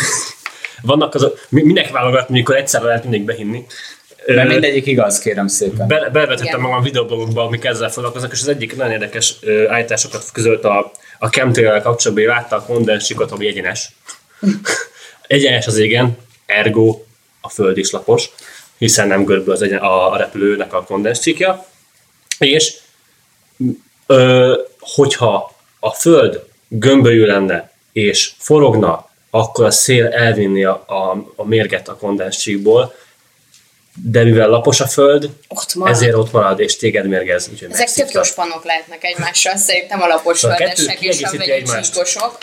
vannak azok, mi- minek válogatni, mikor egyszerre lehet mindig behinni. Ö, mindegyik igaz, kérem szépen. Be, bevetettem Igen. magam videoblogokba, amik ezzel foglalkoznak, és az egyik nagyon érdekes állításokat közölt a, a chemtrail kapcsolatban, hogy látta a kondenssikot, ami egyenes. egyenes az égen, ergo a föld is lapos, hiszen nem görbül az egyen, a, a repülőnek a kondenssikja. És ö, hogyha a föld gömbölyű lenne és forogna, akkor a szél elvinni a, a, a mérget a kondenscsíkból, de mivel lapos a föld, Ott marad. ezért ott marad, és téged mérgez. Úgyhogy Ezek tök jó spanok lehetnek egymással, szerintem a lapos földesek és a csíkosok.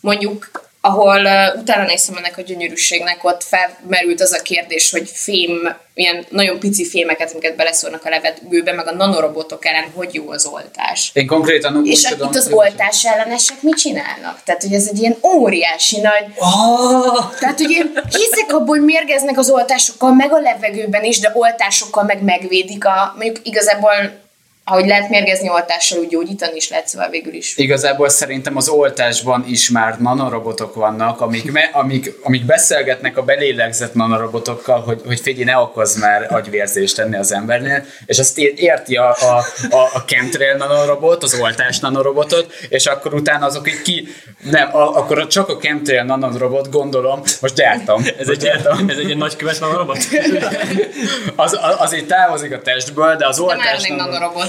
Mondjuk, ahol uh, utána néztem ennek a gyönyörűségnek, ott felmerült az a kérdés, hogy fém, ilyen nagyon pici fémeket, amiket beleszórnak a levegőbe, meg a nanorobotok ellen, hogy jó az oltás. Én konkrétan úgy És tudom... itt az oltás ellenesek mit csinálnak? Tehát, hogy ez egy ilyen óriási nagy... Ah! Tehát, hogy én hiszek abból, hogy mérgeznek az oltásokkal, meg a levegőben is, de oltásokkal meg megvédik a... Mondjuk igazából, ahogy lehet mérgezni oltással, úgy gyógyítani is lehet, szóval végül is. Igazából szerintem az oltásban is már nanorobotok vannak, amik, me, amik, amik beszélgetnek a belélegzett nanorobotokkal, hogy, hogy figyelj, ne okozz már agyvérzést tenni az embernél, és azt érti a, a, a, a chemtrail nanorobot, az oltás nanorobotot, és akkor utána azok így ki, nem, a, akkor csak a chemtrail nanorobot, gondolom, most gyártam, Ez egy, ilyen, ez egy ilyen nagy köves robot? az, az, az így távozik a testből, de az oltás még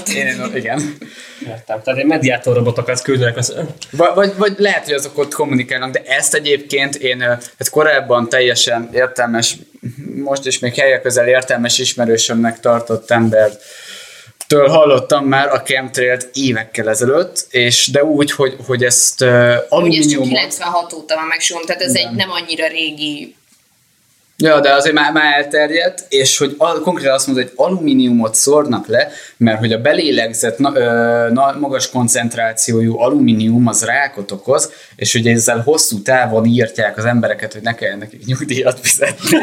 nanorobot. Én, igen. Értem. Tehát egy mediátor robotokat küldenek. Az... Vagy, vagy, vagy lehet, hogy azok ott kommunikálnak, de ezt egyébként én hát korábban teljesen értelmes, most is még helyek közel értelmes ismerősömnek tartott embert től hallottam már a chemtrailt évekkel ezelőtt, és de úgy, hogy, hogy ezt uh, Ugye ez csak alumíniumot, 96 óta van megsúgom, tehát ez egy nem annyira régi Ja, de azért már, már elterjedt, és hogy al, konkrétan azt mondod, hogy alumíniumot szórnak le, mert hogy a belélegzett na, ö, na, magas koncentrációjú alumínium az rákot okoz, és hogy ezzel hosszú távon írtják az embereket, hogy ne kelljen nekik nyugdíjat fizetni.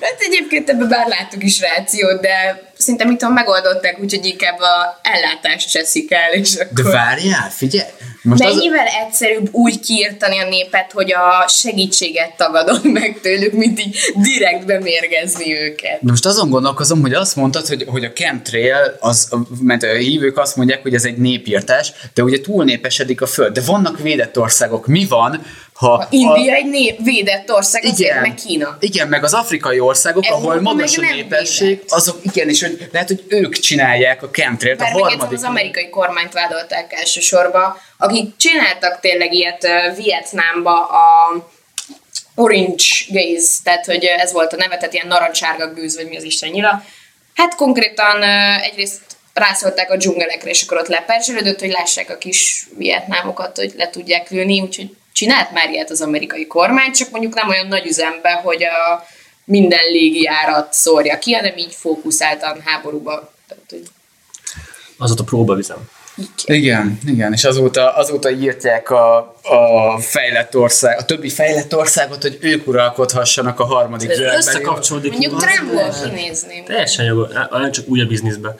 Hát egyébként ebben bár láttuk is rációt, de szinte mit megoldották, úgyhogy inkább a ellátást cseszik el, és De akkor... várjál, figyelj! Most az, Mennyivel egyszerűbb úgy kiirtani a népet, hogy a segítséget tagadod meg tőlük, mint így direkt bemérgezni őket. most azon gondolkozom, hogy azt mondtad, hogy, hogy a chemtrail, az, mert a hívők azt mondják, hogy ez egy népírtás, de ugye túlnépesedik a föld. De vannak védett országok. Mi van, ha... A India egy nép, védett ország, azért meg Kína. Igen, meg az afrikai országok, Európa ahol magas a népesség, védett. azok igen, és hogy lehet, hogy ők csinálják a chemtrailt, a harmadik. az amerikai kormányt vádolták elsősorban, akik csináltak tényleg ilyet uh, Vietnámba a Orange Gaze, tehát hogy ez volt a neve, tehát ilyen narancsárga gőz, vagy mi az Isten nyila. Hát konkrétan uh, egyrészt rászolták a dzsungelekre, és akkor ott leperzselődött, hogy lássák a kis vietnámokat, hogy le tudják lőni, úgyhogy csinált már ilyet az amerikai kormány, csak mondjuk nem olyan nagy üzembe, hogy a minden légijárat szórja ki, hanem így fókuszáltan háborúba. Tehát, hogy Az volt a próbavizem. Igen, igen, és azóta, azóta írtják a, a fejlett ország, a többi fejlett országot, hogy ők uralkodhassanak a harmadik zöldben. Összekapcsolódik. Mondjuk Trumpból kinézném. Teljesen jogos, nem csak úgy a bizniszbe.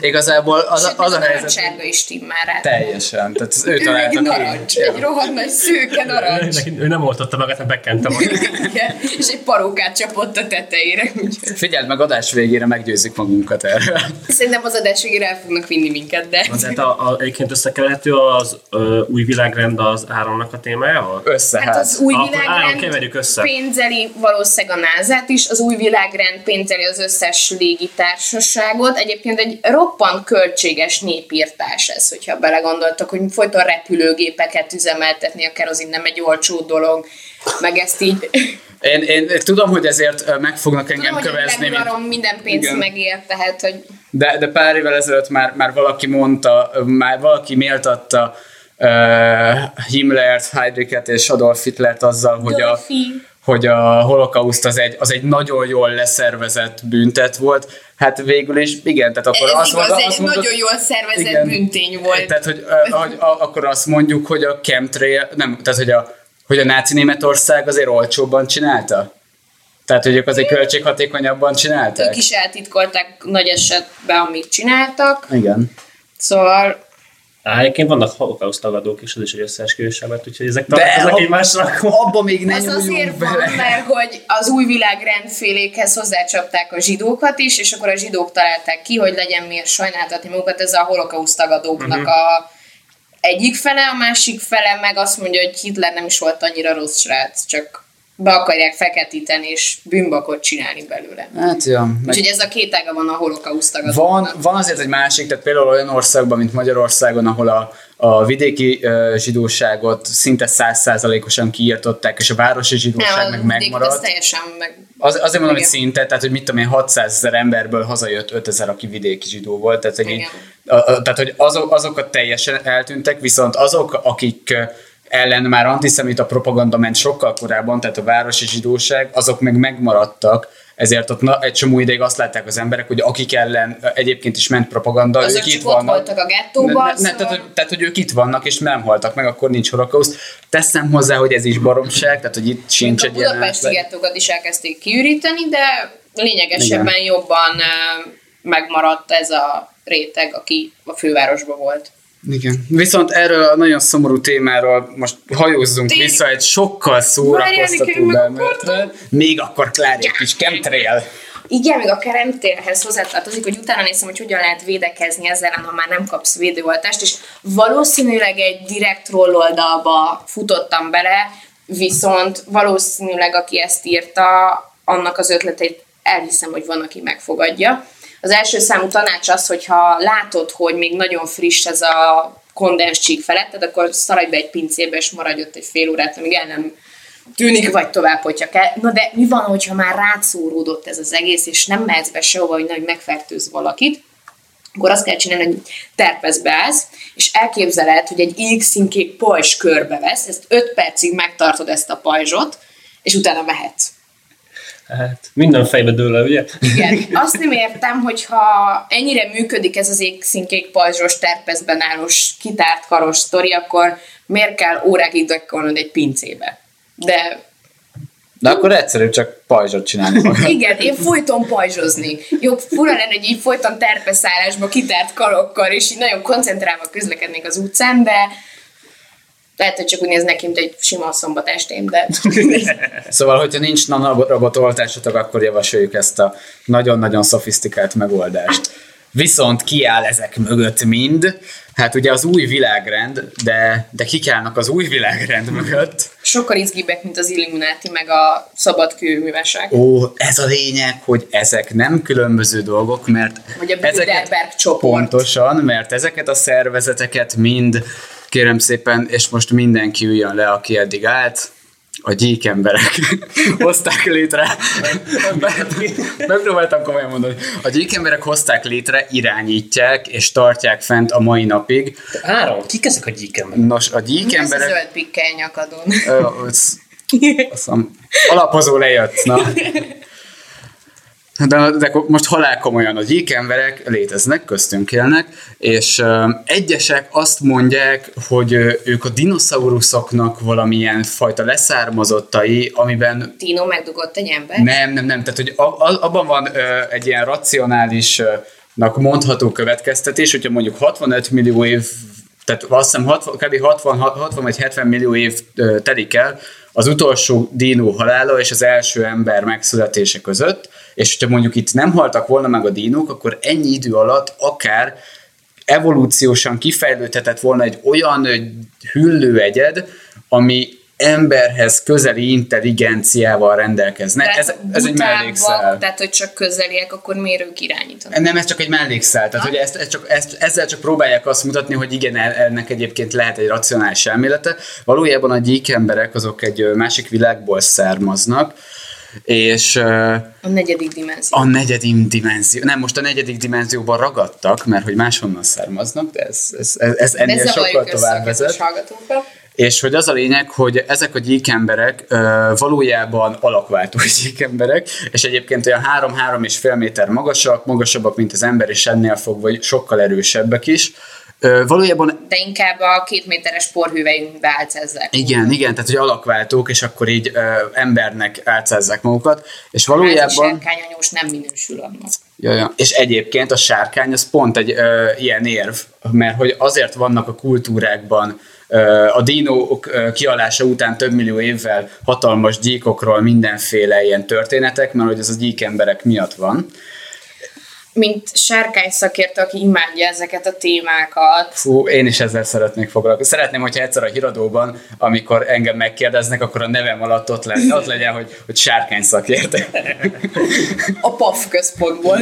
Igazából az, a- az a helyzet, Narancsárga is timmel rá. teljesen, tehát az ő Ő egy találta narancs, ki. egy rohadt nagy szőke narancs. Neki, ő nem oltotta magát, hanem bekente magát. Igen, és egy parókát csapott a tetejére. úgyhogy Figyeld meg, adás végére meggyőzzük magunkat erről. Szerintem az adás végére el fognak vinni minket, de... Tehát a, a, egyébként összekeverhető az ö, új világrend az áramnak a témájával? Össze, Hát az új világrend keverjük össze. pénzeli valószínűleg a názát is, az új világrend pénzeli az összes légitársaságot. Egyébként egy roppant költséges népírtás ez, hogyha belegondoltak, hogy folyton repülőgépeket üzemeltetni a kerozin nem egy olcsó dolog, meg ezt így... Én, én tudom, hogy ezért meg fognak engem Tudom, hogy kövezni, mint legurarom minden pénz megér, tehát, hogy De, de pár évvel ezelőtt már, már valaki mondta, már valaki méltatta uh, Himmlert, Heydricket és Adolf Hitlert azzal, hogy a, hogy a holokauszt az egy, az egy nagyon jól leszervezett büntet volt. Hát végül is igen, tehát akkor ez azt igaz, mondod- egy azt mondod- nagyon jól szervezett Igen. büntény volt. Tehát, hogy, hogy a, akkor azt mondjuk, hogy a chemtrail, nem, tehát, hogy a, hogy a náci Németország azért olcsóbban csinálta? Tehát, hogy ők azért költséghatékonyabban csinálták? Ők is eltitkolták nagy esetben, amit csináltak. Igen. Szóval Á, egyébként vannak holokauszt tagadók is, az is egy összeesküvés elmet, úgyhogy ezek találkoznak egymásra, Abba még ne az azért van, bele. mert hogy az új világrend félékhez hozzácsapták a zsidókat is, és akkor a zsidók találták ki, hogy legyen miért sajnáltatni magukat, ez a holokauszt tagadóknak Mhm. a egyik fele, a másik fele meg azt mondja, hogy Hitler nem is volt annyira rossz srác, csak be akarják feketíteni, és bűnbakot csinálni belőle. Hát, ja, meg Úgyhogy ez a két ága van a holokauszt van, van azért egy másik, tehát például olyan országban, mint Magyarországon, ahol a, a vidéki uh, zsidóságot szinte százszázalékosan kiirtották, és a városi zsidóság Nem, meg a megmaradt. az teljesen meg... Az, azért mondom, hogy Igen. szinte, tehát hogy mit tudom én, 600 ezer emberből hazajött 5000, aki vidéki zsidó volt, tehát, hogy, így, a, a, tehát, hogy azok, azokat teljesen eltűntek, viszont azok, akik ö, ellen már antiszemita propaganda ment sokkal korábban, tehát a városi zsidóság, azok meg megmaradtak, ezért ott na, egy csomó ideig azt látták az emberek, hogy akik ellen egyébként is ment propaganda, Azok ők itt ott vannak. voltak a gettóban, Ne, ne, szóval- tehát, hogy, tehát, hogy ők itt vannak, és nem haltak meg, akkor nincs holokauszt. Teszem hozzá, hogy ez is baromság, tehát, hogy itt sincs a egy ilyen budapesti gettókat is elkezdték kiüríteni, de lényegesebben Igen. jobban megmaradt ez a réteg, aki a fővárosban volt. Igen. Viszont erről a nagyon szomorú témáról most hajózzunk Tény- vissza egy sokkal szórakoztatóbb elméletre. Még akkor Klári egy kis chemtrail. Igen, még a keremtérhez hozzátartozik, hogy utána nézem, hogy hogyan lehet védekezni ezzel, ellen, ha már nem kapsz védőoltást, és valószínűleg egy direkt rolloldalba futottam bele, viszont valószínűleg aki ezt írta, annak az ötleteit elhiszem, hogy van, aki megfogadja. Az első számú tanács az, hogyha látod, hogy még nagyon friss ez a kondens csík felett, tehát akkor szaradj be egy pincébe, és maradj ott egy fél órát, amíg el nem tűnik, vagy tovább, hogyha kell. Na de mi van, hogyha már rátszóródott ez az egész, és nem mehetsz be sehova, hogy nagy megfertőz valakit, akkor azt kell csinálni, hogy terpezbe állsz, és elképzeled, hogy egy égszínkék pajzs körbevesz, ezt 5 percig megtartod ezt a pajzsot, és utána mehetsz. Hát, minden fejbe dől le, ugye? Igen, azt nem értem, hogyha ennyire működik ez az égszínkék pajzsos, terpezben állós, kitárt karos sztori, akkor miért kell órákig dökkolnod egy pincébe? De De akkor egyszerűbb csak pajzsot csinálni. magad. igen, én folyton pajzsozni. Jobb fura lenne, hogy így folyton terpeszállásba, kitárt karokkal, és így nagyon koncentrálva közlekednék az utcán, de lehet, hogy csak úgy néz neki, mint egy sima szombat estém, de Szóval, hogyha nincs nanorobot oltásotok, akkor javasoljuk ezt a nagyon-nagyon szofisztikált megoldást. Viszont ki áll ezek mögött mind? Hát ugye az új világrend, de, de kik állnak az új világrend mögött? sokkal izgibbek, mint az Illuminati, meg a szabadkőművesek. Ó, ez a lényeg, hogy ezek nem különböző dolgok, mert Vagy a Bilderberg csoport. Pontosan, mert ezeket a szervezeteket mind, kérem szépen, és most mindenki üljön le, aki eddig állt, a gyík emberek hozták létre. Megpróbáltam komolyan mondani. A gyík emberek hozták létre, irányítják és tartják fent a mai napig. Áron, kik ezek a gyíkem? Nos, a gyík Mi ez a emberek... zöld pikkel nyakadon? Ö, az- hiszem, alapozó lejött, na. De, de most halál komolyan, a gyík emberek léteznek, köztünk élnek, és egyesek azt mondják, hogy ők a dinoszauruszoknak valamilyen fajta leszármazottai, amiben Tino megdugott egy ember? nem, nem, nem, tehát hogy abban van egy ilyen racionális mondható következtetés, hogyha mondjuk 65 millió év, tehát azt hiszem 60, kb. 60, 60 vagy 70 millió év telik el az utolsó dínó halála és az első ember megszületése között, és hogyha mondjuk itt nem haltak volna meg a dínók, akkor ennyi idő alatt akár evolúciósan kifejlődhetett volna egy olyan hüllőegyed, ami emberhez közeli intelligenciával rendelkezne. Tehát Ez, ez egy mellékszál. Tehát, hogy csak közeliek, akkor miért ők irányítanak? Nem, ez csak egy mellékszál. Tehát, hogy ezt, ezt csak, ezt, ezzel csak próbálják azt mutatni, hogy igen, el- ennek egyébként lehet egy racionális elmélete. Valójában a gyík emberek azok egy másik világból származnak, és A negyedik dimenzió. a negyedik dimenzió, nem, most a negyedik dimenzióban ragadtak, mert hogy máshonnan származnak, de ez, ez, ez, ez ennél sokkal össze a tovább vezet. És hogy az a lényeg, hogy ezek a gyík emberek ö, valójában alakváltó gyík emberek, és egyébként olyan 3-3 és fél méter magasak, magasabbak, mint az ember, és ennél fogva sokkal erősebbek is. Valójában De inkább a két méteres porhüvelyünkbe álcezzek. igen, igen, tehát hogy alakváltók, és akkor így ö, embernek álcázzák magukat, és valójában... sárkányanyós nem minősül annak. Ja, ja. És egyébként a sárkány az pont egy ö, ilyen érv, mert hogy azért vannak a kultúrákban ö, a dinók kialása után több millió évvel hatalmas gyíkokról mindenféle ilyen történetek, mert hogy ez a gyík emberek miatt van. Mint sárkány szakértő, aki imádja ezeket a témákat. Fú, én is ezzel szeretnék foglalkozni. Szeretném, hogyha egyszer a híradóban, amikor engem megkérdeznek, akkor a nevem alatt ott, le, ott legyen, hogy, hogy sárkány szakértő. A PAF központból.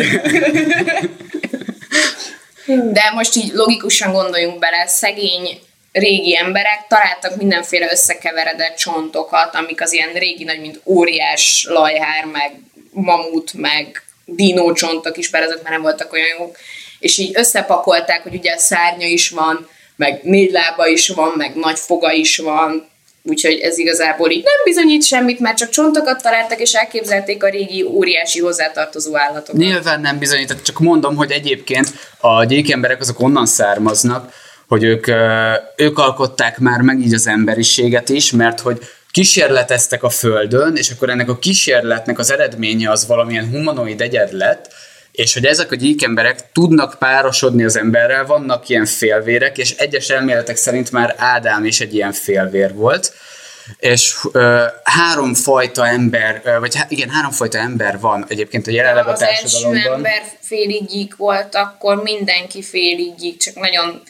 De most így logikusan gondoljunk bele, szegény régi emberek találtak mindenféle összekeveredett csontokat, amik az ilyen régi nagy, mint óriás lajhár, meg mamut, meg dinócsontok is, bár azok már nem voltak olyan jók, és így összepakolták, hogy ugye szárnya is van, meg négy lába is van, meg nagy foga is van, úgyhogy ez igazából így nem bizonyít semmit, mert csak csontokat találtak, és elképzelték a régi óriási hozzátartozó állatokat. Nyilván nem bizonyít, csak mondom, hogy egyébként a gyék emberek azok onnan származnak, hogy ők, ők alkották már meg így az emberiséget is, mert hogy kísérleteztek a Földön, és akkor ennek a kísérletnek az eredménye az valamilyen humanoid egyed lett, és hogy ezek a gyík emberek tudnak párosodni az emberrel, vannak ilyen félvérek, és egyes elméletek szerint már Ádám is egy ilyen félvér volt, és ö, háromfajta ember, ö, vagy há, igen, háromfajta ember van egyébként a jelenleg a az első társadalomban. ember félig gyík volt, akkor mindenki félig gyík, csak nagyon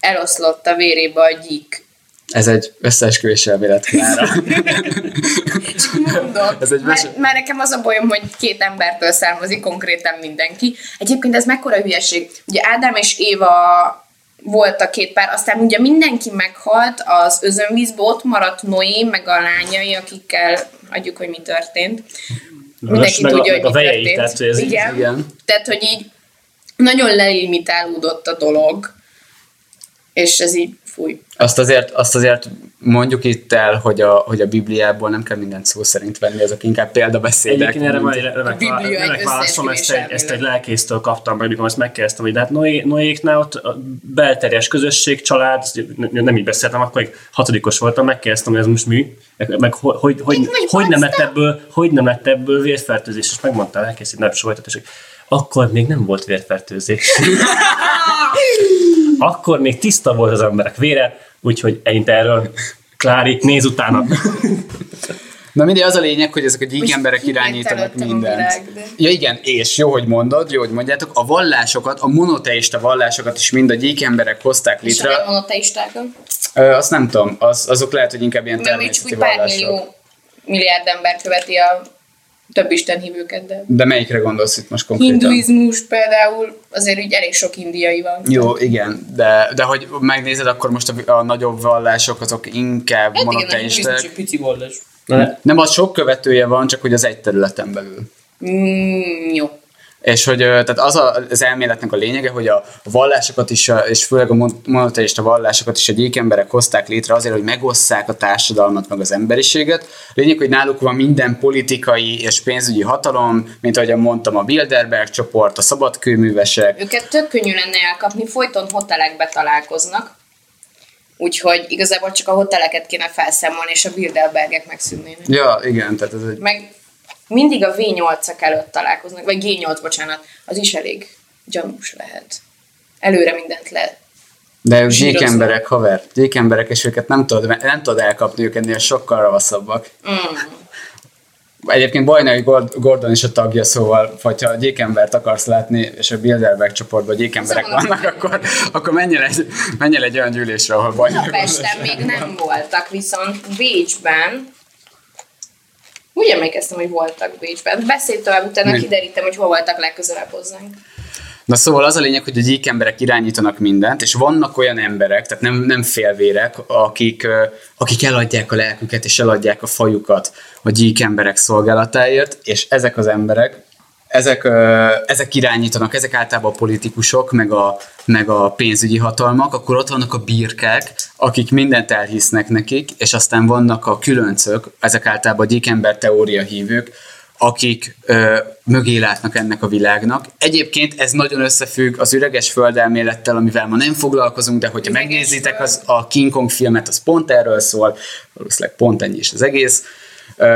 eloszlott a vérébe a gyík. Ez egy összeesküvés elmélet, Klára. Mondom, Ez egy mert, mert nekem az a bajom, hogy két embertől származik konkrétan mindenki. Egyébként ez mekkora hülyeség. Ugye Ádám és Éva volt a két pár, aztán ugye mindenki meghalt, az özönvízbe ott maradt Noé, meg a lányai, akikkel hagyjuk, hogy mi történt. Mindenki meg, tudja, a, meg hogy a mi vejei, történt. tehát hogy ez Igen. Igen. Tehát, hogy így nagyon lelimitálódott a dolog. És ez így fúj. Azt azért, azt azért mondjuk itt el, hogy a, hogy a Bibliából nem kell mindent szó szerint venni, ezek inkább példabeszédek. Egyébként erre van egy remek, remek válaszom, ezt egy, ezt egy lelkésztől kaptam meg, mikor ezt megkezdtem, hogy de hát Noé, Noéknál ott a belterjes közösség, család, nem így beszéltem, akkor még hatodikos voltam, megkezdtem, hogy ez most mi, meg, hogy, hogy, hogy, hogy, nem lett ebből, hogy nem lett ebből vérfertőzés, és megmondta a lelkész, hogy nem hogy akkor még nem volt vérfertőzés. akkor még tiszta volt az emberek vére, úgyhogy ennyit erről. Klári, néz utána. Na mindig az a lényeg, hogy ezek a gyík emberek irányítanak a mindent. világ, de- Ja igen, és jó, hogy mondod, jó, hogy mondjátok, a vallásokat, a monoteista vallásokat is mind a gyík emberek hozták És a létre. nem monoteistákon. Ö, azt nem tudom, az, azok lehet, hogy inkább ilyen természeti úgy pár vallások. millió milliárd ember követi a több isten hívőket, de De melyikre gondolsz itt most konkrétan? hinduizmus például azért úgy elég sok indiai van. Jó, igen, de, de hogy megnézed, akkor most a, a nagyobb vallások azok inkább Hát igen, monoteisták. egy pici vallás. Nem, az sok követője van, csak hogy az egy területen belül. Mm, jó. És hogy tehát az a, az elméletnek a lényege, hogy a vallásokat is, és főleg a mon- monoteista vallásokat is a gyék emberek hozták létre azért, hogy megosszák a társadalmat, meg az emberiséget. Lényeg, hogy náluk van minden politikai és pénzügyi hatalom, mint ahogy mondtam, a Bilderberg csoport, a szabadkőművesek, Őket tök könnyű lenne elkapni, folyton hotelekbe találkoznak. Úgyhogy igazából csak a hoteleket kéne felszámolni, és a Bilderbergek megszűnnének. Ja, igen, tehát ez egy... Meg mindig a V8-ak előtt találkoznak, vagy G8, bocsánat, az is elég gyanús lehet. Előre mindent le. De ők gyékemberek, haver, gyékemberek, és őket nem tudod, nem tudod elkapni, ők ennél sokkal ravaszabbak. Mm. Egyébként Bajnai Gord- Gordon is a tagja, szóval, hogyha a gyékembert akarsz látni, és a Bilderberg csoportban gyékemberek Szóval vannak, akkor, akkor menjél egy, menjél egy olyan gyűlésre, ahol Bajnai Budapesten még nem voltak, viszont Bécsben úgy emlékeztem, hogy voltak Bécsben. Beszélj tovább, utána Mi? kiderítem, hogy hol voltak legközelebb hozzánk. Na szóval az a lényeg, hogy a gyík emberek irányítanak mindent, és vannak olyan emberek, tehát nem, nem félvérek, akik, akik eladják a lelküket, és eladják a fajukat a gyík emberek szolgálatáért, és ezek az emberek, ezek, ezek irányítanak, ezek általában a politikusok, meg a, meg a pénzügyi hatalmak, akkor ott vannak a birkák, akik mindent elhisznek nekik, és aztán vannak a különcök, ezek általában a gyíkember teória hívők, akik ö, mögé látnak ennek a világnak. Egyébként ez nagyon összefügg az üreges földelmélettel, amivel ma nem foglalkozunk, de hogyha megnézitek az, a King Kong filmet, az pont erről szól, valószínűleg pont ennyi is az egész.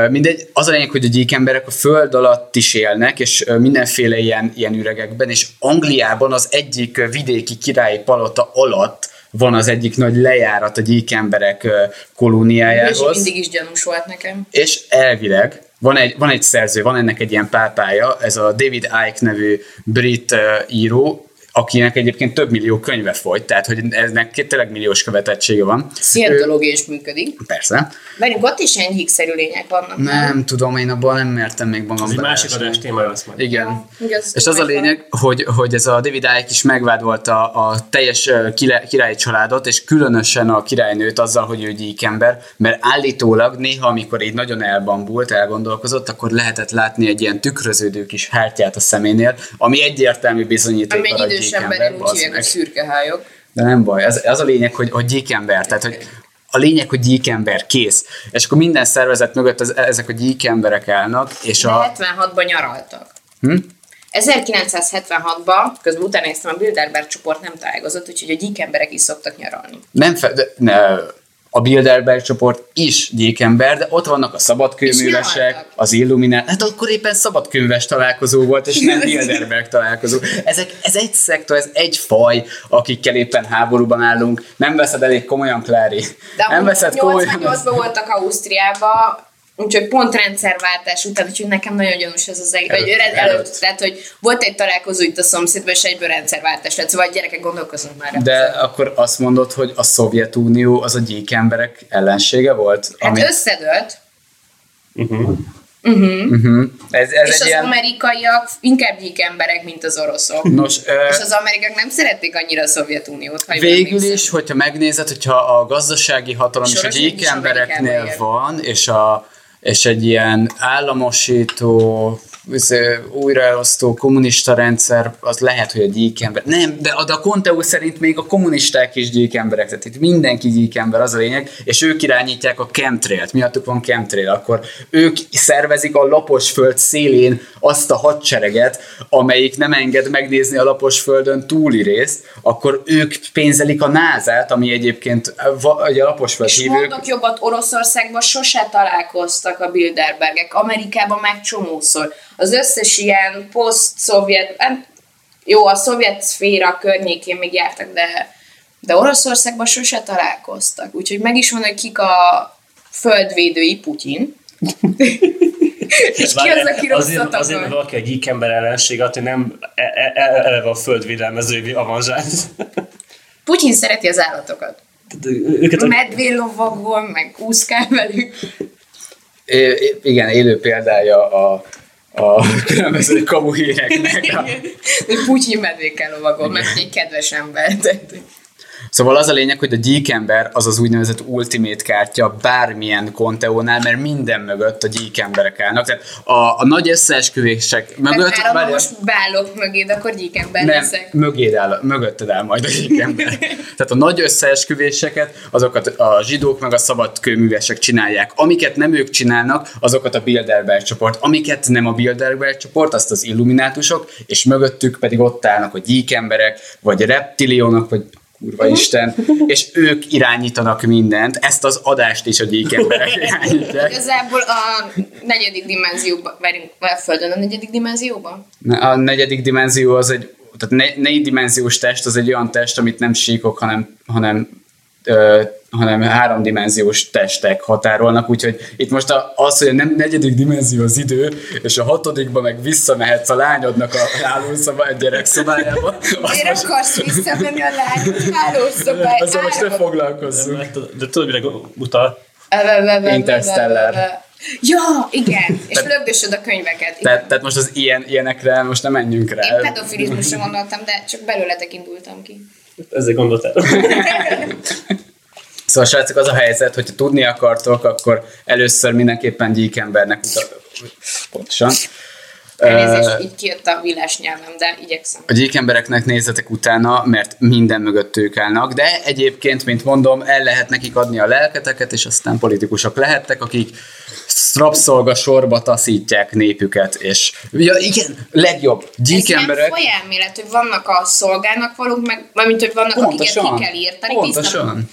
Mindegy, az a lényeg, hogy a gyík emberek a föld alatt is élnek, és mindenféle ilyen, ilyen üregekben, és Angliában az egyik vidéki királyi palota alatt van az egyik nagy lejárat a gyík emberek ö, És kolóniájához. mindig is gyanús volt nekem. És elvileg van egy, van egy szerző, van ennek egy ilyen pápája, ez a David Icke nevű brit író, akinek egyébként több millió könyve folyt, tehát hogy ennek tényleg milliós követettsége van. Szientológia is működik. Persze. Velünk ott is ilyen hígszerű lények vannak. Nem tudom, én abban nem mertem még magam Ez egy másik adás témája lesz majd. Igen. Igaz, És az a lényeg, hogy, hogy ez a David Icke is megvádolta a teljes királyi családot, és különösen a királynőt azzal, hogy ő gyíkember, mert állítólag néha, amikor így nagyon elbambult, elgondolkozott, akkor lehetett látni egy ilyen tükröződő kis hártyát a szeménél, ami egyértelmű bizonyíték Ami egy arra, hogy idős ember, gyíkember, úgy hívják, szürkehályok. De nem baj, ez, az a lényeg, hogy, hogy gyíkember, tehát hogy a lényeg, hogy gyíkember, kész. És akkor minden szervezet mögött az, ezek a gyíkemberek állnak, és De a... 76-ban nyaraltak. Hm? 1976-ban, közben utána néztem, a Bilderberg csoport nem találkozott, úgyhogy a gyík emberek is szoktak nyaralni. Nem fe, de, ne, a Bilderberg csoport is gyékember, de ott vannak a szabadkőművesek, az Illuminát. Hát akkor éppen szabadkőműves találkozó volt, és nem Bilderberg találkozó. Ezek, ez egy szektor, ez egy faj, akikkel éppen háborúban állunk. Nem veszed elég komolyan, Klári. De nem veszed komolyan. 88-ban voltak Ausztriában, úgyhogy pont rendszerváltás után, úgyhogy nekem nagyon gyanús ez az egész. Vagy Előtt, előtt, előtt, előtt. tehát, hogy volt egy találkozó itt a szomszédban, és egyből rendszerváltás lett. Szóval gyerekek, gondolkozunk már. De akkor azt mondod, hogy a Szovjetunió az a gyík emberek ellensége volt? Hát összedőlt, uh-huh. Ez, ez és egy az ilyen... amerikaiak inkább gyík emberek, mint az oroszok. Nos, ö, És az amerikaiak nem szerették annyira a Szovjetuniót, ha Végül emlékszem. is, hogyha megnézed, hogyha a gazdasági hatalom is a Soros gyík embereknél van, és, a, és egy ilyen államosító újraelosztó kommunista rendszer, az lehet, hogy a gyíkember. Nem, de a, de a Conte úr szerint még a kommunisták is gyíkemberek, tehát itt mindenki gyíkember, az a lényeg, és ők irányítják a chemtrailt, miattuk van chemtrail, akkor ők szervezik a lapos föld szélén azt a hadsereget, amelyik nem enged megnézni a lapos földön túli részt, akkor ők pénzelik a názát, ami egyébként a lapos föld És hívők, mondok jobbat, Oroszországban sose találkoztak a Bilderbergek, Amerikában meg csomószor. Az összes ilyen poszt-szovjet, jó, a szovjet szféra környékén még jártak, de, de Oroszországban sose találkoztak. Úgyhogy meg is van, hogy kik a földvédői Putyin. és ki az, aki azért, azért, mert valaki a geek ember ellenség, attól nem e- e- e- eleve a földvédelmezői avanzsát. Putyin szereti az állatokat. Őket a Medvén lovagol, meg úszkál velük. É- igen, élő példája a, a különböző kamuhíreknek. A... De Putyin medvékkel lovagol, mert egy kedves ember. Szóval az a lényeg, hogy a gyíkember az az úgynevezett ultimate kártya bármilyen konteónál, mert minden mögött a gyíkemberek állnak. Tehát a, a nagy összeesküvések mögött... Tehát várjál, most beállok mögéd, akkor gyíkember nem, leszek. mögéd áll, mögötted áll majd a gyíkember. Tehát a nagy összeesküvéseket azokat a zsidók meg a szabadkőművesek csinálják. Amiket nem ők csinálnak, azokat a Bilderberg csoport. Amiket nem a Bilderberg csoport, azt az illuminátusok, és mögöttük pedig ott állnak a gyíkemberek, vagy reptilionok, vagy kurva Isten, és ők irányítanak mindent, ezt az adást is a gyíkemberek irányítják. Igazából a negyedik dimenzióban, vagy a Földön a negyedik dimenzióban? A negyedik dimenzió az egy, tehát ne, négydimenziós test az egy olyan test, amit nem síkok, hanem, hanem, hanem háromdimenziós testek határolnak, úgyhogy itt most az, hogy a nem negyedik dimenzió az idő, és a hatodikban meg visszamehetsz a lányodnak a hálószoba, a gyerekszobájába, Miért most, akarsz visszamenni a lány hálószobály? azzal most ne foglalkozzunk. De tudod, mire utal? Interstellar. Ja, igen, és lögdösöd a könyveket. Tehát, tehát most az ilyen, ilyenekre most nem menjünk rá. Én pedofilizmusra gondoltam, de csak belőletek indultam ki. Ezzel gondoltál. Szóval srácok, az a helyzet, hogyha tudni akartok, akkor először mindenképpen gyíkembernek utal... Pontosan. Elnézést, így kijött a villás nyelvem, de igyekszem. A gyíkembereknek nézzetek utána, mert minden mögött ők állnak, de egyébként, mint mondom, el lehet nekik adni a lelketeket, és aztán politikusok lehettek, akik rabszolga sorba taszítják népüket, és ja, igen, legjobb, Ez ilyen gyíkemberek... folyelmélet, hogy vannak a szolgának valók, meg, mármint, hogy vannak, akiket Pontosan, ki kell írtani. pontosan.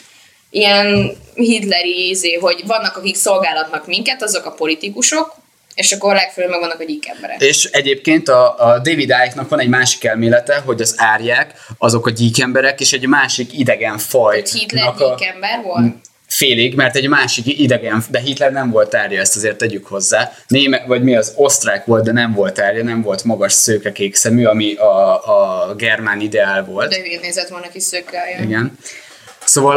Ilyen hitleri ízé, hogy vannak, akik szolgálatnak minket, azok a politikusok, és akkor legfelül meg vannak a gyík emberek. És egyébként a, a David Icke-nak van egy másik elmélete, hogy az árják, azok a gyíkemberek, és egy másik idegen faj. Hitler gyík ember volt? Félig, mert egy másik idegen, de Hitler nem volt árja, ezt azért tegyük hozzá. Néme, vagy mi az osztrák volt, de nem volt árja, nem volt magas szőke kék szemű, ami a, a germán ideál volt. De hülyén nézett volna ki szökkelje. Igen. Szóval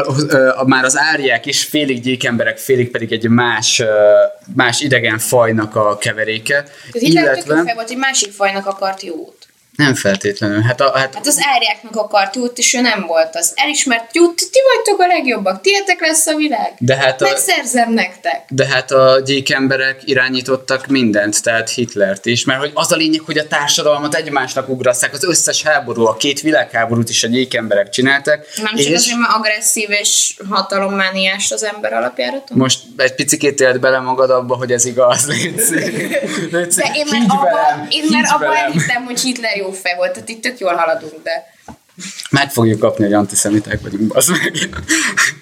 a- már az árják is félig gyékemberek, félig pedig egy más, ö, más idegen fajnak a keveréke. Tehát Hitler tök jó fej Illetve volt, hogy másik fajnak akart jót. Nem feltétlenül. Hát, a, hát Hát az árjáknak akart jót, és ő nem volt az. Elismert jót, ti vagytok a legjobbak, tietek lesz a világ. De hát a- Megszerzem nektek. De hát a gyékemberek irányítottak mindent, tehát Hitlert is, mert hogy az a lényeg, hogy a társadalmat egymásnak ugrasszák, az összes háború, a két világháborút is a gyékemberek csináltak. Nem csak és azért, mert agresszív és hatalommániás az ember alapjáraton? most egy picit élt bele magad abba, hogy ez igaz, légy De én már abban, én már abba elhittem, hogy Hitler jó fej volt, tehát itt tök jól haladunk, de Meg fogjuk kapni, hogy antiszemiták vagyunk, az meg.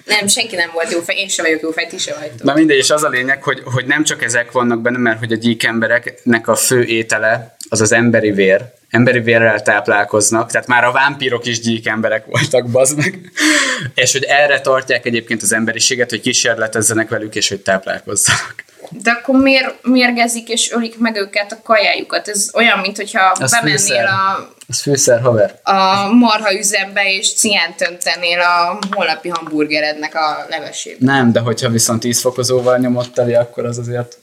nem, senki nem volt jó fej, én sem vagyok jó fej, ti sem vagytok. Na mindegy, és az a lényeg, hogy, hogy nem csak ezek vannak benne, mert hogy a gyík embereknek a fő étele az az emberi vér. Emberi vérrel táplálkoznak, tehát már a vámpírok is gyík emberek voltak, bazd meg. És hogy erre tartják egyébként az emberiséget, hogy kísérletezzenek velük, és hogy táplálkozzanak. De akkor miért mérgezik és ölik meg őket a kajájukat? Ez olyan, mint hogyha Az bemennél fűszer. a, Ez fűszer, haver. a marha üzembe, és ciánt öntenél a holnapi hamburgerednek a levesébe. Nem, de hogyha viszont 10 fokozóval nyomott teli, akkor az azért...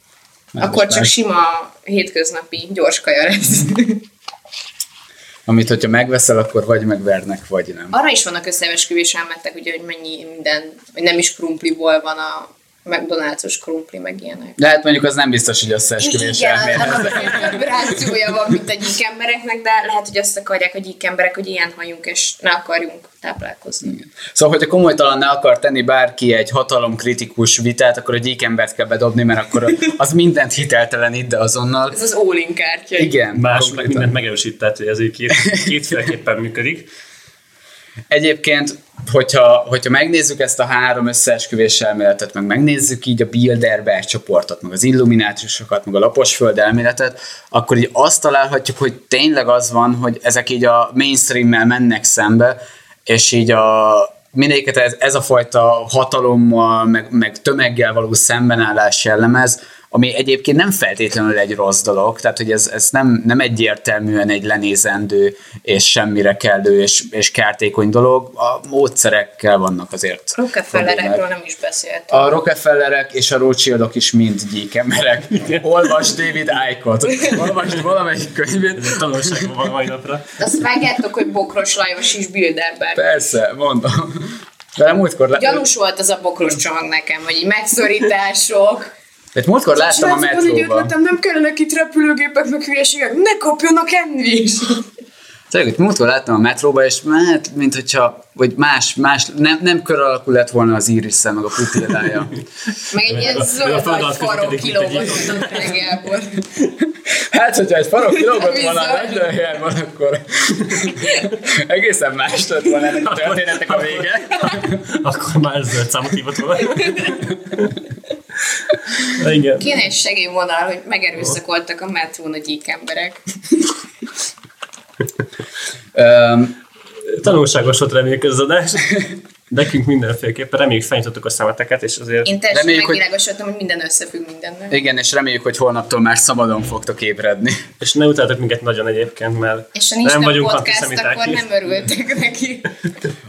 Akkor csak más. sima hétköznapi gyors kaja lesz. Amit, hogyha megveszel, akkor vagy megvernek, vagy nem. Arra is vannak összeesküvés elmentek, ugye, hogy mennyi minden, hogy nem is krumpliból van a McDonald's-os krumpli, meg ilyenek. De hát mondjuk az nem biztos, hogy összeesküvés Igen, több rációja van, mint a gyík embereknek, de lehet, hogy azt akarják a gyík emberek, hogy ilyen hajunk, és ne akarjunk táplálkozni. Szóval, hogyha komolytalan ne akar tenni bárki egy hatalomkritikus vitát, akkor a gyíkembert kell bedobni, mert akkor az mindent hiteltelenít, de azonnal. Ez az all-in kártya. Igen. Más meg mindent megerősített, hogy ez így két, kétféleképpen működik. Egyébként, hogyha, hogyha megnézzük ezt a három összeesküvés elméletet, meg megnézzük így a Bilderberg csoportot, meg az illuminátusokat, meg a laposföld elméletet, akkor így azt találhatjuk, hogy tényleg az van, hogy ezek így a mainstream-mel mennek szembe, és így a mindegyiket ez, ez a fajta hatalommal, meg, meg tömeggel való szembenállás jellemez, ami egyébként nem feltétlenül egy rossz dolog, tehát hogy ez, ez nem, nem egyértelműen egy lenézendő és semmire kellő és, és kártékony dolog, a módszerekkel vannak azért Rockefellerekről nem is beszéltem. A Rockefellerek és a Rothschildok is mind gyíkemerek. Olvasd David Icke-ot, olvasd valamelyik könyvét. Ez egy tanulság van a mai napra. Azt vágjátok, hogy Bokros Lajos is Bilderberg. Persze, mondom. De múltkor, lá- Gyanús volt az a bokros csomag nekem, hogy így megszorítások. De múltkor láttam a Srácok, van egy metróban. ötletem, nem kellenek itt repülőgépek, meg hülyeségek, ne kapjanak enni is. Tényleg, hogy múltkor láttam a metróba, és hát, mint hogyha, vagy más, más nem, nem kör alakú lett volna az iris meg a pupillája. Meg egy ilyen zöld alatt farok kilógott a Gábor. Hát, hogyha egy farok kilógott volna a repülőjárban, akkor egészen más lett volna ennek a történetnek a vége. Akkor már zöld számot hívott volna. Igen. Kéne egy segélyvonal, hogy megerőszakoltak a metrón a gyík emberek. Um, Tanulságos volt reméljük ez az adás. Nekünk mindenféleképpen reméljük felnyitottuk a szemeteket, és azért Én teljesen Reméljük, hogy- megvilágosodtam, hogy minden összefügg mindennel. igen, és reméljük, hogy holnaptól már szabadon fogtok ébredni. és ne utáltok minket nagyon egyébként, mert És ha nincs nem vagyunk podcast, akkor nem örültek neki.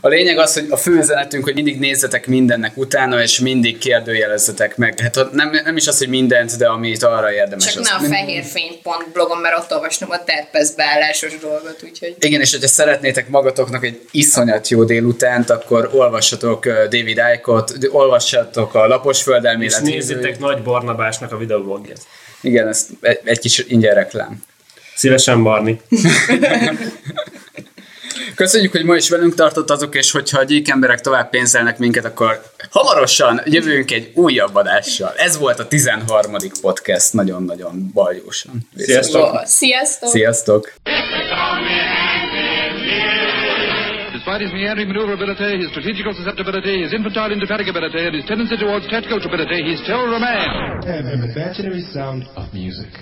A lényeg az, hogy a fő üzenetünk, hogy mindig nézzetek mindennek utána, és mindig kérdőjelezzetek meg. Hát nem, nem is az, hogy mindent, de amit arra érdemes. Csak azt ne a fehérfény.blog blogon, mert ott olvastam a terpezbe állásos dolgot, úgyhogy... Igen, és hogyha szeretnétek magatoknak egy iszonyat jó délutánt, akkor olvassatok uh, David Icke-ot, olvassatok a Lapos És Földelmélet. nézzétek Nagy Barnabásnak a videóblogját. Igen, ez egy, egy kis ingyen reklám. Szívesen Barni. Köszönjük, hogy ma is velünk tartottatok, és hogyha a gyík emberek tovább pénzelnek minket, akkor hamarosan jövünk egy újabb adással. Ez volt a 13. podcast, nagyon-nagyon baljósan. Sziasztok! Sziasztok! Sziasztok! Despite his meandering maneuverability, his strategical susceptibility, his infantile indefatigability, and his tendency towards tactical stupidity, he's still remains. an imaginary sound of music.